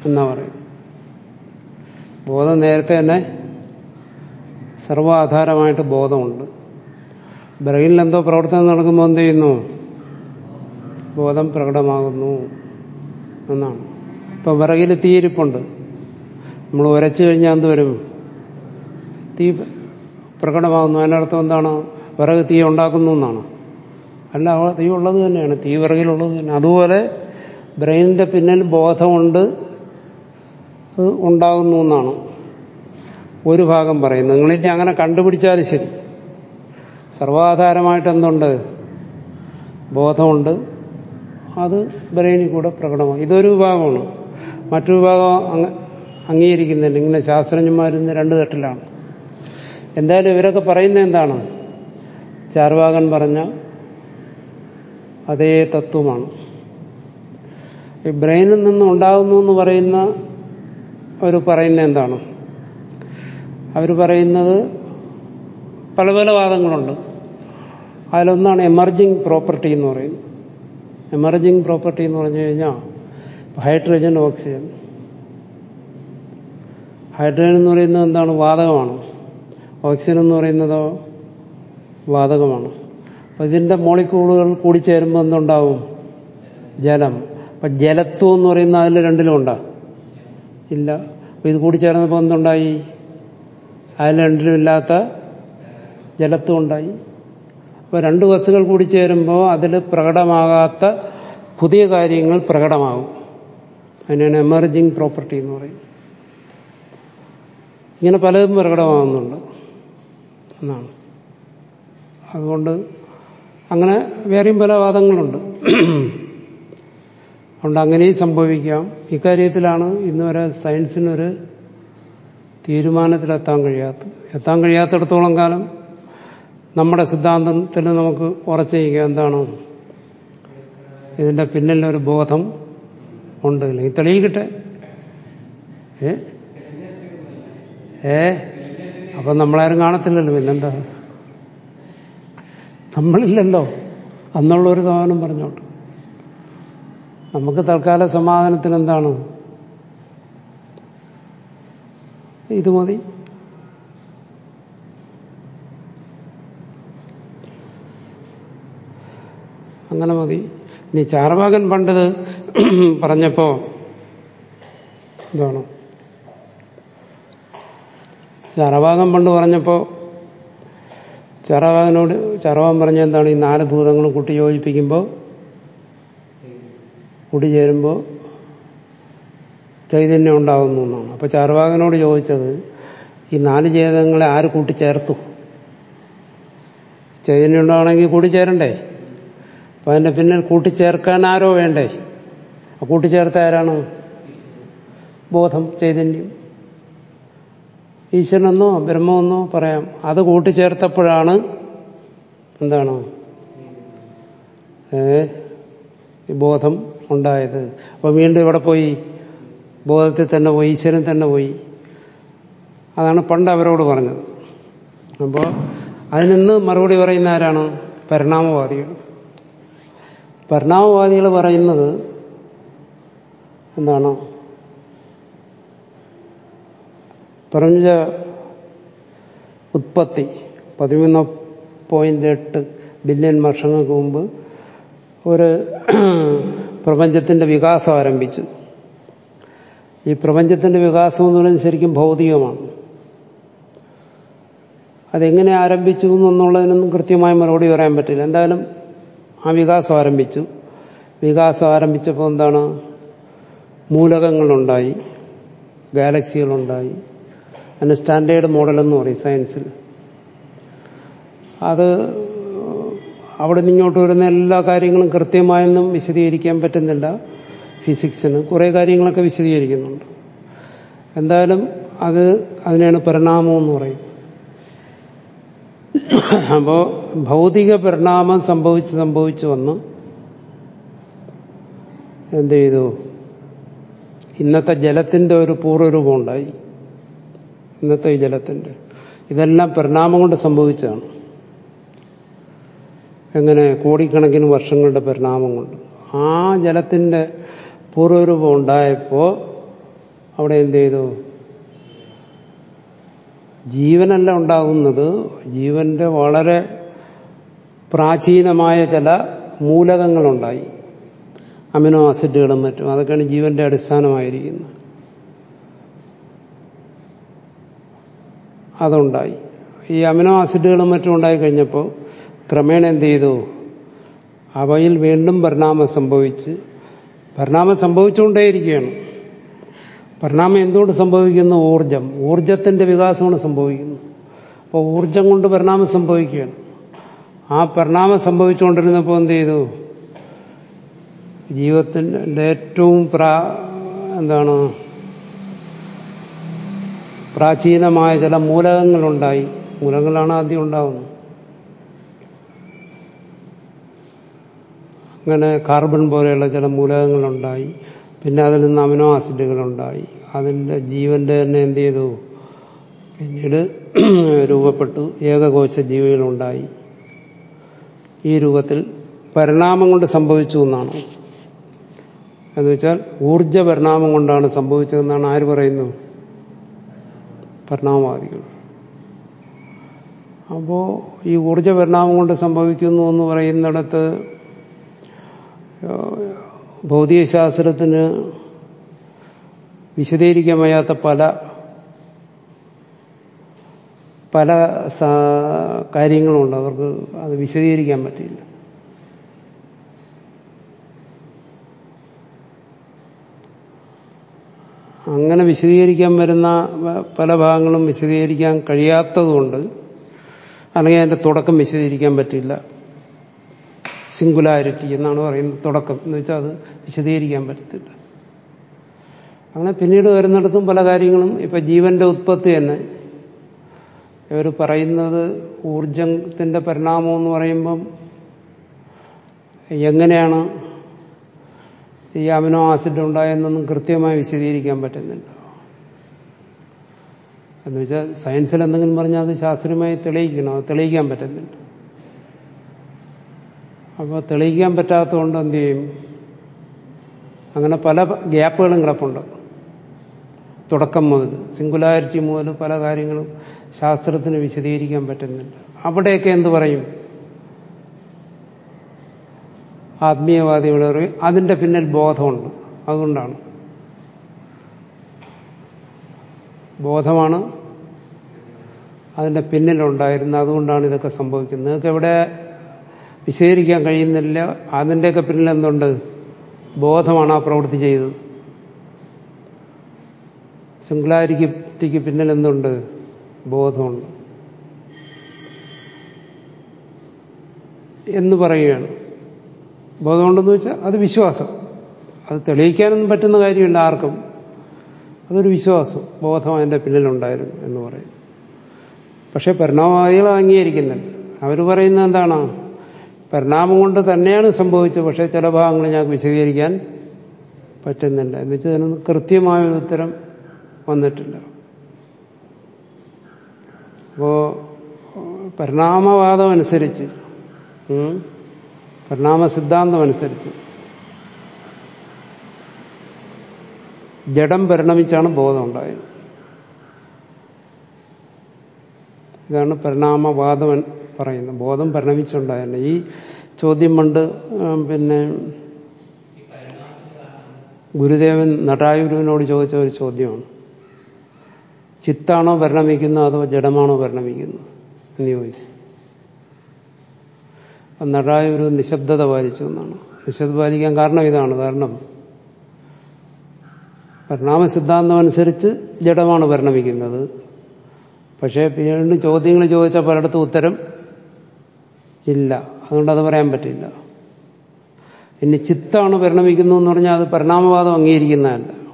എന്നാ പറയും ബോധം നേരത്തെ തന്നെ സർവാധാരമായിട്ട് ബോധമുണ്ട്. ബ്രെയിനിൽ എന്തോ പ്രവർത്തനം നടക്കുമ്പോൾ എന്ത് ചെയ്യുന്നു? ബോധം പ്രകടമാകുന്നു എന്നാണ്. ഇപ്പം വിറകിൽ തീയിരിപ്പുണ്ട്. നമ്മൾ ഉരച്ചു കഴിഞ്ഞാൽ എന്ത് വരും? തീ പ്രകടമാകുന്നു. അതിനർത്ഥം എന്താണ്? വിറക് തീ ഉണ്ടാക്കുന്നു എന്നാണ്. അല്ല തീ ഉള്ളത് തന്നെയാണ്. തീ വിറകിലുള്ളത് തന്നെ. അതുപോലെ ബ്രെയിനിന്റെ പിന്നിൽ ബോധമുണ്ട് ഉണ്ടാകുന്നു എന്നാണ്. ഒരു ഭാഗം പറയും നിങ്ങളിനി അങ്ങനെ കണ്ടുപിടിച്ചാലും ശരി. സർവാധാരമായിട്ട് എന്തുണ്ട്? ബോധമുണ്ട്. അത് ബ്രെയിനിൽ കൂടെ പ്രകടമാകും. ഇതൊരു വിഭാഗമാണ്. മറ്റൊരു വിഭാഗം അംഗീകരിക്കുന്നില്ല. ഇങ്ങനെ ശാസ്ത്രജ്ഞന്മാരിന്ന് രണ്ട് തട്ടിലാണ്. എന്തായാലും ഇവരൊക്കെ പറയുന്നത് എന്താണ്? ചാർവാകൻ പറഞ്ഞ അതേ തത്വമാണ്. ഈ ബ്രെയിനിൽ നിന്ന് ഉണ്ടാകുന്നു എന്ന് പറയുന്ന അവർ പറയുന്ന എന്താണ്? അവർ പറയുന്നത് പല പല വാദങ്ങളുണ്ട്. അതിലൊന്നാണ് എമർജിങ് പ്രോപ്പർട്ടി എന്ന് പറയുന്നത്. എമർജിങ് പ്രോപ്പർട്ടി എന്ന് പറഞ്ഞു കഴിഞ്ഞാൽ ഹൈഡ്രജൻ ഓക്സിജൻ. ഹൈഡ്രജൻ എന്ന് പറയുന്നത് എന്താണ്? വാതകമാണ്. ഓക്സിജൻ എന്ന് പറയുന്നതോ വാതകമാണ്. അപ്പം ഇതിന്റെ മോളിക്യൂളുകൾ കൂടിച്ചേരുമ്പോൾ എന്തുണ്ടാവും? ജലം. അപ്പം ജലത്വം എന്ന് പറയുന്ന അതിൽ രണ്ടിലും ഉണ്ടാ. ഇല്ല. അപ്പം ഇത് കൂടിച്ചേർന്നപ്പോൾ എന്തുണ്ടായി? അതിൽ രണ്ടിലും ഇല്ലാത്ത ജലത്വം ഉണ്ടായി. അപ്പോൾ രണ്ട് വസ്തുക്കൾ കൂടി ചേരുമ്പോൾ അതിൽ പ്രകടമാകാത്ത പുതിയ കാര്യങ്ങൾ പ്രകടമാകും. അതിനാണ് എമർജിങ് പ്രോപ്പർട്ടി എന്ന് പറയും ഇങ്ങനെ പലതും പ്രകടമാകുന്നുണ്ട്. എന്നാണ്. അതുകൊണ്ട് അങ്ങനെ വേറെയും പല വാദങ്ങളുണ്ട്. അതുകൊണ്ട് അങ്ങനെയും സംഭവിക്കാം. ഇക്കാര്യത്തിലാണ് ഇന്ന് വരെ സയൻസിനൊരു തീരുമാനത്തിലെത്താൻ കഴിയാത്ത എത്താൻ കഴിയാത്തിടത്തോളം കാലം നമ്മുടെ സിദ്ധാന്തത്തിൽ നമുക്ക് ഉറച്ചിരിക്കുക എന്താണ്. ഇതിന്റെ പിന്നിലൊരു ബോധം ഉണ്ട്. അല്ലെങ്കിൽ തെളിയിക്കട്ടെ? ഏ? ഏ? അപ്പം നമ്മളാരും കാണത്തില്ലല്ലോ പിന്നെന്താ? നമ്മളില്ലല്ലോ. അന്നുള്ളൊരു സമാനം പറഞ്ഞോട്ട്. നമുക്ക് തൽക്കാല സമാധാനത്തിന് എന്താണ് ഇത് മതി. അങ്ങനെ മതി. ഇനി ചാർവാകൻ പണ്ടത് പറഞ്ഞപ്പോ എന്താണ് ചാറവാകൻ പണ്ട് പറഞ്ഞപ്പോ ചാറവാകനോട് ചാറവാകൻ പറഞ്ഞ എന്താണ് ഈ നാല് ഭൂതങ്ങളും കൂട്ടി യോജിപ്പിക്കുമ്പോൾ കൂടി ചേരുമ്പോൾ ചൈതന്യം ഉണ്ടാകുന്നു എന്നാണ്. അപ്പൊ ചാർവാകനോട് ചോദിച്ചത് ഈ നാല് ചേതങ്ങളെ ആര് കൂട്ടിച്ചേർത്തു? ചൈതന്യം ഉണ്ടാവണമെങ്കിൽ കൂട്ടിച്ചേരണ്ടേ? അപ്പൊ അതിന്റെ പിന്നിൽ കൂട്ടിച്ചേർക്കാൻ ആരോ വേണ്ടേ? കൂട്ടിച്ചേർത്ത ആരാണ്? ബോധം ചൈതന്യം. ഈശ്വരനെന്നോ ബ്രഹ്മമെന്നോ പറയാം. അത് കൂട്ടിച്ചേർത്തപ്പോഴാണ് എന്താണ്? ബോധം ഉണ്ടായത്. അപ്പൊ വീണ്ടും ഇവിടെ പോയി ബോധത്തിൽ തന്നെ പോയി ഈശ്വരൻ തന്നെ പോയി. അതാണ് പണ്ട് അവരോട് പറഞ്ഞത്. അപ്പോൾ അതിനിന്ന് മറുപടി പറയുന്ന ആരാണ്? പരിണാമവാദികൾ. പരിണാമവാദികൾ പറയുന്നത് എന്താണ്? പ്രപഞ്ച ഉത്പത്തി പതിമൂന്ന് പോയിന്റ് എട്ട് ബില്യൺ വർഷങ്ങൾക്ക് മുമ്പ് ഒരു പ്രപഞ്ചത്തിന്റെ വികാസം ആരംഭിച്ചു. ഈ പ്രപഞ്ചത്തിന്റെ വികാസം എന്ന് പറയുന്നത് ശരിക്കും ഭൗതികമാണ്. അതെങ്ങനെ ആരംഭിച്ചു എന്നുള്ളതിനൊന്നും കൃത്യമായി മറുപടി പറയാൻ പറ്റില്ല. എന്തായാലും ആ വികാസം ആരംഭിച്ചു. വികാസം ആരംഭിച്ചപ്പോൾ എന്താണ്? മൂലകങ്ങളുണ്ടായി. ഗാലക്സികളുണ്ടായി. അതിന് സ്റ്റാൻഡേർഡ് മോഡൽ എന്ന് പറയും സയൻസിൽ. അത് അവിടെ നിന്നിങ്ങോട്ട് വരുന്ന എല്ലാ കാര്യങ്ങളും കൃത്യമായൊന്നും വിശദീകരിക്കാൻ പറ്റുന്നില്ല. ഫിസിക്സിന് കുറേ കാര്യങ്ങളൊക്കെ വിശദീകരിക്കുന്നുണ്ട്. എന്തായാലും അത് അതിനെയാണ് പരിണാമം എന്ന് പറയും. അപ്പോൾ ഭൗതിക പരിണാമം സംഭവിച്ച് സംഭവിച്ച് വന്ന് എന്ത് ചെയ്തു? ഇന്നത്തെ ജലത്തിന്റെ ഒരു പൂർവരൂപം ഉണ്ടായി. ഇന്നത്തെ ഈ ജലത്തിന്റെ ഇതെല്ലാം പരിണാമം കൊണ്ട് സംഭവിച്ചതാണ്. എങ്ങനെ കോടിക്കണക്കിന് വർഷങ്ങളുടെ പരിണാമം കൊണ്ട്. ആ ജലത്തിന്റെ പൂർവരൂപം ഉണ്ടായപ്പോൾ അവിടെ എന്ത് ചെയ്തു? ജീവനല്ല ഉണ്ടാകുന്നത്. ജീവന്റെ വളരെ പ്രാചീനമായ ചില മൂലകങ്ങളുണ്ടായി. അമിനോ ആസിഡുകളും മറ്റും. അതൊക്കെയാണ് ജീവന്റെ അടിസ്ഥാനമായിരിക്കുന്നത്. അതുണ്ടായി. ഈ അമിനോ ആസിഡുകളും മറ്റും ഉണ്ടായി കഴിഞ്ഞപ്പോൾ ക്രമേണ എന്ത് ചെയ്തു? അവയിൽ വീണ്ടും പരിണാമം സംഭവിച്ച് പരിണാമം സംഭവിച്ചുകൊണ്ടേയിരിക്കുകയാണ്. പരിണാമം എന്തുകൊണ്ട് സംഭവിക്കുന്നു? ഊർജം ഊർജത്തിന്റെ വികാസമാണ് സംഭവിക്കുന്നത്. അപ്പോൾ ഊർജം കൊണ്ട് പരിണാമം സംഭവിക്കുകയാണ്. ആ പരിണാമം സംഭവിച്ചുകൊണ്ടിരുന്നപ്പോൾ എന്ത് ചെയ്തു? ജീവിതത്തിന്റെ ഏറ്റവും പ്രാ എന്താണ് പ്രാചീനമായ ചില മൂലകങ്ങളുണ്ടായി. മൂലങ്ങളാണ് ആദ്യം ഉണ്ടാവുന്നത്. അങ്ങനെ കാർബൺ പോലെയുള്ള ചില മൂലകങ്ങളുണ്ടായി. പിന്നെ അതിൽ നിന്ന് അമിനോ ആസിഡുകളുണ്ടായി. അതിന്റെ ജീവന്റെ തന്നെ എന്ത് ചെയ്തു? പിന്നീട് രൂപപ്പെട്ടു. ഏകകോശ ജീവികളുണ്ടായി. ഈ രൂപത്തിൽ പരിണാമം കൊണ്ട് സംഭവിച്ചു എന്നാണ്. എന്ന് വെച്ചാൽ ഊർജ പരിണാമം കൊണ്ടാണ് സംഭവിച്ചതെന്നാണ് ആര് പറയുന്നു പരിണാമവാദികൾ അപ്പോൾ ഈ ഊർജ പരിണാമം കൊണ്ട് സംഭവിക്കുന്നു എന്ന് പറയുന്നിടത്ത് ഭൗതികശാസ്ത്രത്തിന് വിശദീകരിക്കാൻ വയ്യാത്ത പല പല കാര്യങ്ങളുണ്ട്. അവർക്ക് അത് വിശദീകരിക്കാൻ പറ്റില്ല. അങ്ങനെ വിശദീകരിക്കാൻ വരുന്ന പല ഭാഗങ്ങളും വിശദീകരിക്കാൻ കഴിയാത്തതുകൊണ്ട് അല്ലെങ്കിൽ അതിന്റെ തുടക്കം വിശദീകരിക്കാൻ പറ്റില്ല. സിംഗുലാരിറ്റി എന്നാണ് പറയുന്നത് തുടക്കം. എന്ന് വെച്ചാൽ അത് വിശദീകരിക്കാൻ പറ്റത്തില്ല. അങ്ങനെ പിന്നീട് വരുന്നിടത്തും പല കാര്യങ്ങളും. ഇപ്പം ജീവന്റെ ഉത്പത്തി തന്നെ. ഇവർ പറയുന്നത് ഊർജത്തിന്റെ പരിണാമം എന്ന് പറയുമ്പം എങ്ങനെയാണ് ഈ അമിനോ ആസിഡ് ഉണ്ടായെന്നൊന്നും കൃത്യമായി വിശദീകരിക്കാൻ പറ്റുന്നില്ല. എന്ന് വെച്ചാൽ സയൻസിൽ എന്തെങ്കിലും പറഞ്ഞാൽ അത് ശാസ്ത്രീയമായി തെളിയിക്കണം. അത് തെളിയിക്കാൻ പറ്റുന്നില്ല. അപ്പോൾ തെളിയിക്കാൻ പറ്റാത്തതുകൊണ്ട് എന്ത് ചെയ്യും? അങ്ങനെ പല ഗ്യാപ്പുകളും കിടപ്പുണ്ട്. തുടക്കം മുതൽ സിംഗുലാരിറ്റി മുതൽ പല കാര്യങ്ങളും ശാസ്ത്രത്തിന് വിശദീകരിക്കാൻ പറ്റുന്നില്ല. അവിടെയൊക്കെ എന്ത് പറയും? ആത്മീയവാദികൾ പറയും അതിന്റെ പിന്നിൽ ബോധമുണ്ട്. അതുകൊണ്ടാണ്. ബോധമാണ് അതിന്റെ പിന്നിലുണ്ടായിരുന്നത്. അതുകൊണ്ടാണ് ഇതൊക്കെ സംഭവിക്കുന്നത്. നിങ്ങൾക്ക് എവിടെ വിശദീകരിക്കാൻ കഴിയുന്നില്ല. അതിന്റെയൊക്കെ പിന്നിൽ എന്തുണ്ട്? ബോധമാണ് ആ പ്രവൃത്തി ചെയ്തത്. സിംഗുലാരിറ്റിക്ക് പിന്നിൽ എന്തുണ്ട്? ബോധമുണ്ട്. എന്ന് പറയുകയാണ്. ബോധമുണ്ടെന്ന് വെച്ചാൽ അത് വിശ്വാസം. അത് തെളിയിക്കാനൊന്നും പറ്റുന്ന കാര്യമില്ല ആർക്കും. അതൊരു വിശ്വാസം. ബോധം അതിന്റെ പിന്നിലുണ്ടായിരുന്നു എന്ന് പറയും. പക്ഷെ പരിണാമവാദികൾ അംഗീകരിക്കുന്നുണ്ട്. അവർ പറയുന്ന എന്താണ്? പരിണാമം കൊണ്ട് തന്നെയാണ് സംഭവിച്ചത് പക്ഷേ ചില ഭാഗങ്ങൾ ഞങ്ങൾക്ക് വിശദീകരിക്കാൻ പറ്റുന്നില്ല. എന്ന് വെച്ചാൽ അതിനൊന്നും കൃത്യമായ ഉത്തരം വന്നിട്ടില്ല. അപ്പോ പരിണാമവാദം അനുസരിച്ച് പരിണാമ സിദ്ധാന്തം അനുസരിച്ച് ജഡം പരിണമിച്ചാണ് ബോധം ഉണ്ടായത് ഇതാണ് പരിണാമവാദം പറയുന്നത്. ബോധം പരിണമിച്ചുണ്ടായത് ഈ ചോദ്യം പണ്ട് പിന്നെ ഗുരുദേവൻ നടായുരുവിനോട് ചോദിച്ച ഒരു ചോദ്യമാണ്. ചിത്താണോ പരിണമിക്കുന്നത് അതോ ജഡമാണോ പരിണമിക്കുന്നത്? എന്ന് ചോദിച്ചു. നടായൊരു നിശബ്ദത പാലിച്ചു എന്നാണ്. നിശബ്ദ പാലിക്കാൻ കാരണം ഇതാണ്. കാരണം പരിണാമ സിദ്ധാന്തം അനുസരിച്ച് ജഡമാണ് പരിണമിക്കുന്നത്. പക്ഷേ വീണ്ടും ചോദ്യങ്ങൾ ചോദിച്ചാൽ പലയിടത്തും ഉത്തരം ഇല്ല. അതുകൊണ്ട് അത് പറയാൻ പറ്റില്ല. ഇനി ചിത്താണ് പരിണമിക്കുന്നു എന്ന് പറഞ്ഞാൽ അത് പരിണാമവാദം അംഗീകരിക്കുന്നതല്ല.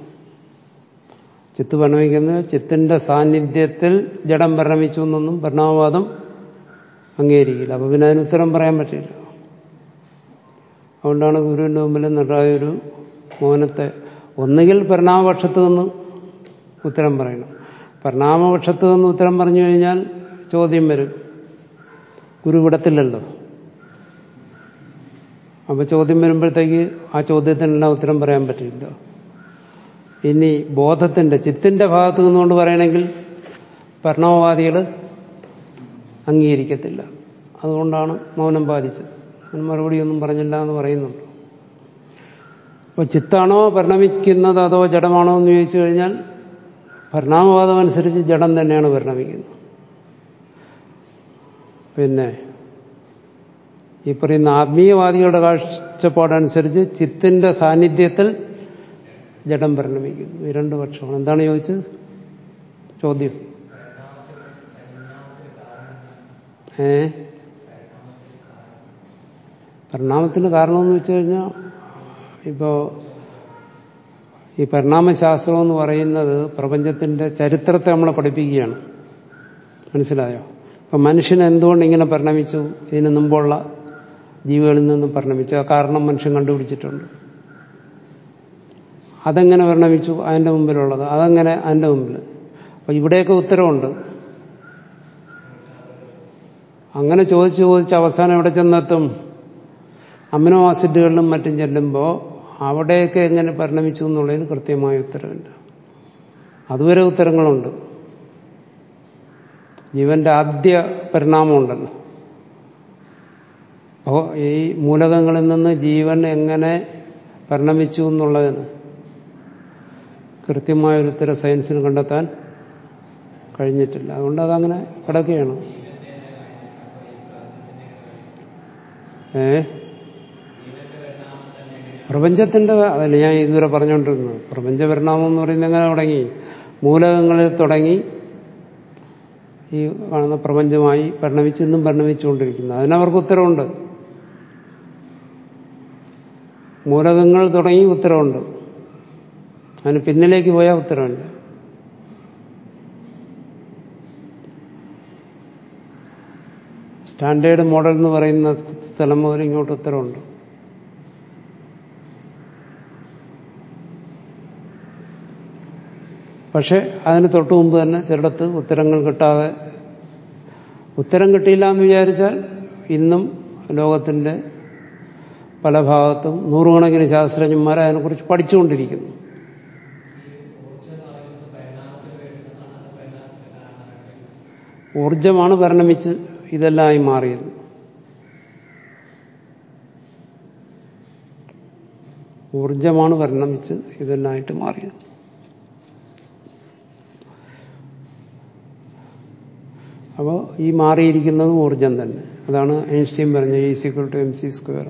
ചിത്ത് പരിണമിക്കുന്നത് ചിത്തിന്റെ സാന്നിധ്യത്തിൽ ജഡം പരിണമിച്ചു എന്നൊന്നും പരിണാമവാദം അംഗീകരിക്കില്ല. അപ്പൊ പിന്നെ അതിന് ഉത്തരം പറയാൻ പറ്റില്ല. അതുകൊണ്ടാണ് ഗുരുവിന്റെ മുമ്പിൽ നടരായൊരു മൗനത്തെ ഒന്നുകിൽ പരിണാമപക്ഷത്ത് നിന്ന് ഉത്തരം പറയണം. പരിണാമപക്ഷത്ത് നിന്ന് ഉത്തരം പറഞ്ഞു കഴിഞ്ഞാൽ ചോദ്യം വരും. ഗുരു വിടത്തില്ലല്ലോ. അപ്പൊ ചോദ്യം വരുമ്പോഴത്തേക്ക് ആ ചോദ്യത്തിനെല്ലാം ഉത്തരം പറയാൻ പറ്റില്ല. ഇനി ബോധത്തിന്റെ ചിത്തിന്റെ ഭാഗത്ത് നിന്നുകൊണ്ട് പറയണമെങ്കിൽ പരിണാമവാദികൾ അംഗീകരിക്കത്തില്ല. അതുകൊണ്ടാണ് മൗനം ബാധിച്ചത്. അവൻ മറുപടിയൊന്നും പറഞ്ഞില്ല എന്ന് പറയുന്നുണ്ട്. അപ്പോൾ ചിത്താണോ പരിണമിക്കുന്നത് അതോ ജഡമാണോ എന്ന് ചോദിച്ചു കഴിഞ്ഞാൽ പരിണാമവാദം അനുസരിച്ച് ജഡം തന്നെയാണ് പരിണമിക്കുന്നത്. പിന്നെ ഈ പറയുന്ന ആത്മീയവാദികളുടെ കാഴ്ചപ്പാടനുസരിച്ച് ചിത്തിന്റെ സാന്നിധ്യത്തിൽ ജഡം പരിണമിക്കുന്നു. ഈ രണ്ട് പക്ഷമാണ്. എന്താണ് ചോദിച്ചത്? ചോദ്യം. ഏ? പരിണാമത്തിന് കാരണമെന്ന് വെച്ച് കഴിഞ്ഞാൽ ഇപ്പോ ഈ പരിണാമശാസ്ത്രം എന്ന് പറയുന്നത് പ്രപഞ്ചത്തിന്റെ ചരിത്രത്തെ നമ്മളെ പഠിപ്പിക്കുകയാണ്. മനസ്സിലായോ? ഇപ്പൊ മനുഷ്യൻ എന്തുകൊണ്ട് ഇങ്ങനെ പരിണമിച്ചു? ഇതിന് മുമ്പുള്ള ജീവികളിൽ നിന്നും പരിണമിച്ചു. ആ കാരണം മനുഷ്യൻ കണ്ടുപിടിച്ചിട്ടുണ്ട്. അതെങ്ങനെ പരിണമിച്ചു? അതിന്റെ മുമ്പിലുള്ളത്. അതെങ്ങനെ അതിന്റെ മുമ്പിൽ അപ്പൊ ഇവിടെയൊക്കെ ഉത്തരവുണ്ട്. അങ്ങനെ ചോദിച്ച് ചോദിച്ച് അവസാനം എവിടെ ചെന്നെത്തും? അമിനോ ആസിഡുകളിലും മറ്റും ചെല്ലുമ്പോൾ അവിടെയൊക്കെ എങ്ങനെ പരിണമിച്ചു എന്നുള്ളതിന് കൃത്യമായ ഉത്തരവില്ല അതുവരെ ഉത്തരങ്ങളുണ്ട്. ജീവന്റെ ആദ്യ പരിണാമമുണ്ടല്ലോ. അപ്പോൾ ഈ മൂലകങ്ങളിൽ നിന്ന് ജീവൻ എങ്ങനെ പരിണമിച്ചു എന്നുള്ളതിന് കൃത്യമായൊരു ഉത്തരം സയൻസിന് കണ്ടെത്താൻ കഴിഞ്ഞിട്ടില്ല. അതുകൊണ്ട് അതങ്ങനെ കിടക്കുകയാണ്. ഏ? പ്രപഞ്ചത്തിന്റെ അതല്ല ഞാൻ ഇതുവരെ പറഞ്ഞുകൊണ്ടിരുന്നത്. പ്രപഞ്ച പരിണാമം എന്ന് പറയുന്നത് എങ്ങനെ തുടങ്ങി? മൂലകങ്ങളിൽ തുടങ്ങി ഈ കാണുന്ന പ്രപഞ്ചമായി പരിണമിച്ചെന്നും പരിണമിച്ചുകൊണ്ടിരിക്കുന്നു. അതിനവർക്ക് ഉത്തരവുണ്ട്. മൂലകങ്ങൾ തുടങ്ങി ഉത്തരവുണ്ട്. അതിന് പിന്നിലേക്ക് പോയാൽ ഉത്തരവുണ്ട്. സ്റ്റാൻഡേർഡ് മോഡൽ എന്ന് പറയുന്ന സ്ഥലം മുതൽ ഇങ്ങോട്ട് ഉത്തരവുണ്ട് പക്ഷെ അതിന് തൊട്ട് മുമ്പ് തന്നെ ചിലടത്ത് ഉത്തരങ്ങൾ കിട്ടാതെ ഉത്തരം കിട്ടിയില്ല എന്ന് വിചാരിച്ചാൽ ഇന്നും ലോകത്തിന്റെ പല ഭാഗത്തും നൂറുകണക്കിന് ശാസ്ത്രജ്ഞന്മാർ അതിനെക്കുറിച്ച് പഠിച്ചുകൊണ്ടിരിക്കുന്നു. ഊർജമാണ് പരിണമിച്ച് ഇതെല്ലാമായി മാറിയത്. ഊർജമാണ് പരിണമിച്ച് ഇതെല്ലാമായിട്ട് മാറിയത്. അപ്പോൾ ഈ മാറിയിരിക്കുന്നത് ഊർജം തന്നെ. അതാണ് ഐൻസ്റ്റീൻ പറഞ്ഞ ഈ equal to M C square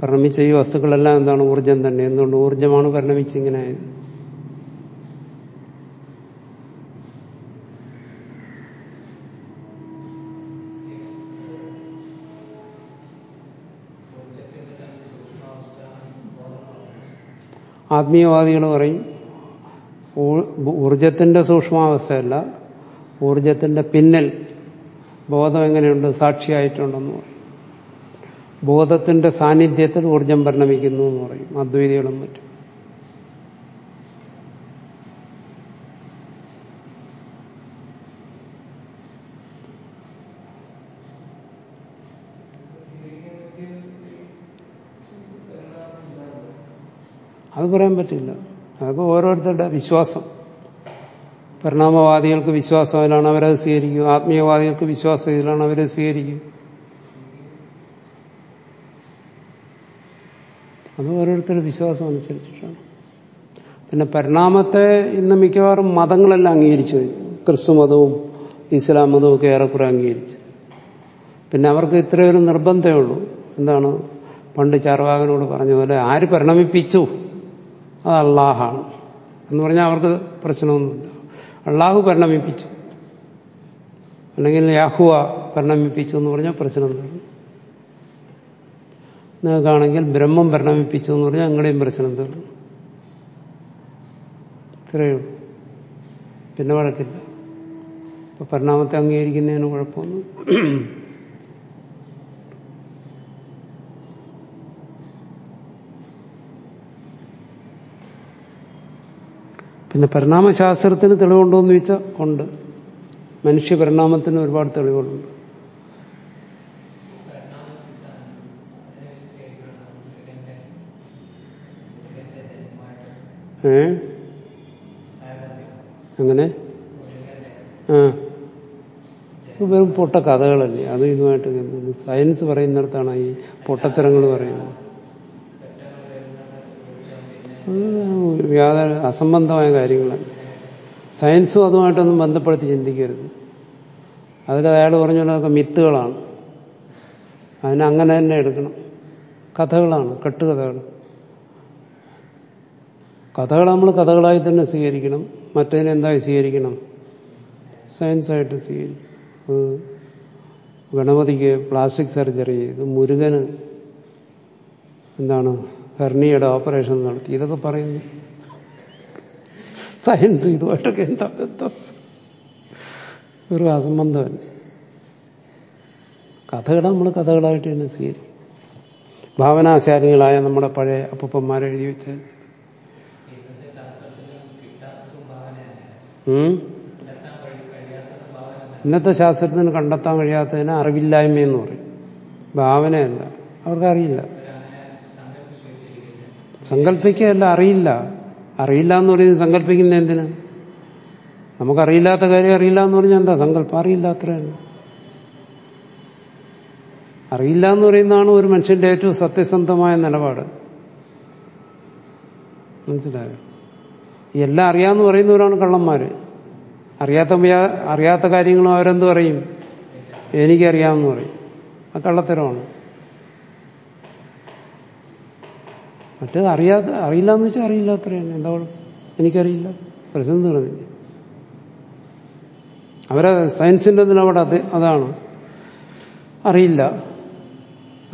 പരിണമിച്ച ഈ വസ്തുക്കളെല്ലാം എന്താണ് ഊർജം തന്നെ. എന്തുകൊണ്ട് ഊർജമാണ് പരിണമിച്ച് ഇങ്ങനെ ആയത്? ആത്മീയവാദികൾ പറയും ഊർജത്തിന്റെ സൂക്ഷ്മാവസ്ഥയല്ല ഊർജത്തിന്റെ പിന്നിൽ ബോധം എങ്ങനെയുണ്ട് സാക്ഷിയായിട്ടുണ്ടെന്ന് പറയും. ബോധത്തിന്റെ സാന്നിധ്യത്തിൽ ഊർജം പരിണമിക്കുന്നു എന്ന് പറയും അദ്വൈതികളും മറ്റും. അത് പറയാൻ പറ്റില്ല. അതൊക്കെ ഓരോരുത്തരുടെ വിശ്വാസം. പരിണാമവാദികൾക്ക് വിശ്വാസം അതിലാണ് അവരത് സ്വീകരിക്കും ആത്മീയവാദികൾക്ക് വിശ്വാസം ഇതിലാണ് അവരത് സ്വീകരിക്കും അത് ഓരോരുത്തരുടെ വിശ്വാസം അനുസരിച്ചിട്ടാണ്. പിന്നെ പരിണാമത്തെ ഇന്ന് മിക്കവാറും മതങ്ങളെല്ലാം അംഗീകരിച്ചു. ക്രിസ്തു മതവും ഇസ്ലാം മതവും ഒക്കെ ഏറെക്കുറെ അംഗീകരിച്ചു. പിന്നെ അവർക്ക് ഇത്രയൊരു നിർബന്ധമേ ഉള്ളൂ. എന്താണ്? പണ്ട് ചാർവാകനോട് പറഞ്ഞ പോലെ ആര് പരിണമിപ്പിച്ചു? അത് അള്ളാഹാണ്. എന്ന് പറഞ്ഞാൽ അവർക്ക് പ്രശ്നമൊന്നുമില്ല. അള്ളാഹു പരിണമിപ്പിച്ചു. അല്ലെങ്കിൽ യാഹുവ പരിണമിപ്പിച്ചു എന്ന് പറഞ്ഞാൽ പ്രശ്നം തീർന്നു നിങ്ങൾക്കാണെങ്കിൽ ബ്രഹ്മം പരിണമിപ്പിച്ചു എന്ന് പറഞ്ഞാൽ അങ്ങടെയും പ്രശ്നം തീർന്നു ഇത്രയേ ഉള്ളൂ. പിന്നെ വഴക്കില്ല. ഇപ്പൊ പരിണാമത്തെ അംഗീകരിക്കുന്നതിന് കുഴപ്പമൊന്നും പിന്നെ പരിണാമശാസ്ത്രത്തിന് തെളിവുണ്ടോ എന്ന് ചോദിച്ചാൽ ഉണ്ട്. മനുഷ്യ പരിണാമത്തിന് ഒരുപാട് തെളിവുകളുണ്ട്. അങ്ങനെ ആ. വെറും പൊട്ട കഥകളല്ലേ അതും ഇതുമായിട്ട് സയൻസ് പറയുന്നിടത്താണ് ഈ പൊട്ടത്തരങ്ങൾ പറയുന്നത്. യാതൊരു അസംബന്ധമായ കാര്യങ്ങളാണ് സയൻസും അതുമായിട്ടൊന്നും ബന്ധപ്പെടുത്തി ചിന്തിക്കരുത്. അതൊക്കെ അയാൾ പറഞ്ഞതൊക്കെ മിത്തുകളാണ്. അതിനെ അങ്ങനെ തന്നെ എടുക്കണം. കഥകളാണ് കെട്ടുകഥകൾ കഥകൾ നമ്മൾ കഥകളായി തന്നെ സ്വീകരിക്കണം. മറ്റേതിനെ എന്തായി സ്വീകരിക്കണം? സയൻസായിട്ട് സ്വീകരിക്കും ഗണപതിക്ക് പ്ലാസ്റ്റിക് സർജറി ചെയ്തു. മുരുകന് എന്താണ് ഹെർണിയുടെ ഓപ്പറേഷൻ നടത്തി. ഇതൊക്കെ പറയുന്നു. സയൻസ് ഇതുമായിട്ടൊക്കെ എന്താ ബന്ധം? ഒരു അസംബന്ധമല്ലേ? കഥകൾ നമ്മൾ കഥകളായിട്ട് തന്നെ സ്വീകരിക്കും. ഭാവനാശാലികളായ നമ്മുടെ പഴയ അപ്പൂപ്പന്മാരെഴുതി വെച്ച് ഇന്നത്തെ ശാസ്ത്രത്തിന് കണ്ടെത്താൻ കഴിയാത്തതിന് അറിവില്ലായ്മയെന്ന് പറയും. ഭാവനയല്ല. അവർക്കറിയില്ല. സങ്കല്പിക്കുകയല്ല അറിയില്ല. അറിയില്ല എന്ന് പറയുന്നത് സങ്കല്പിക്കുന്ന എന്തിന്? നമുക്കറിയില്ലാത്ത കാര്യം അറിയില്ല എന്ന് പറഞ്ഞാൽ എന്താ? സങ്കല്പം അറിയില്ല അത്ര അറിയില്ല എന്ന് പറയുന്നതാണ് ഒരു മനുഷ്യന്റെ ഏറ്റവും സത്യസന്ധമായ നിലപാട്. മനസ്സിലായോ? എല്ലാം അറിയാമെന്ന് പറയുന്നവരാണ് കള്ളന്മാർ അറിയാത്ത അറിയാത്ത കാര്യങ്ങളും അവരെന്ത് പറയും? എനിക്കറിയാമെന്ന് പറയും. ആ കള്ളത്തരമാണ്. മറ്റേത് അറിയാത്ത അറിയില്ല എന്ന് വെച്ചാൽ അറിയില്ല അത്രയാണ് എന്താ എനിക്കറിയില്ല. പ്രശ്നം തീർന്നില്ല. അവരെ സയൻസിന്റെ നിലപാട് അത് അതാണ്. അറിയില്ല.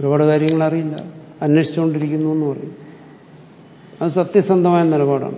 ഒരുപാട് കാര്യങ്ങൾ അറിയില്ല. അന്വേഷിച്ചുകൊണ്ടിരിക്കുന്നു എന്ന് പറയും. അത് സത്യസന്ധമായ നിലപാടാണ്.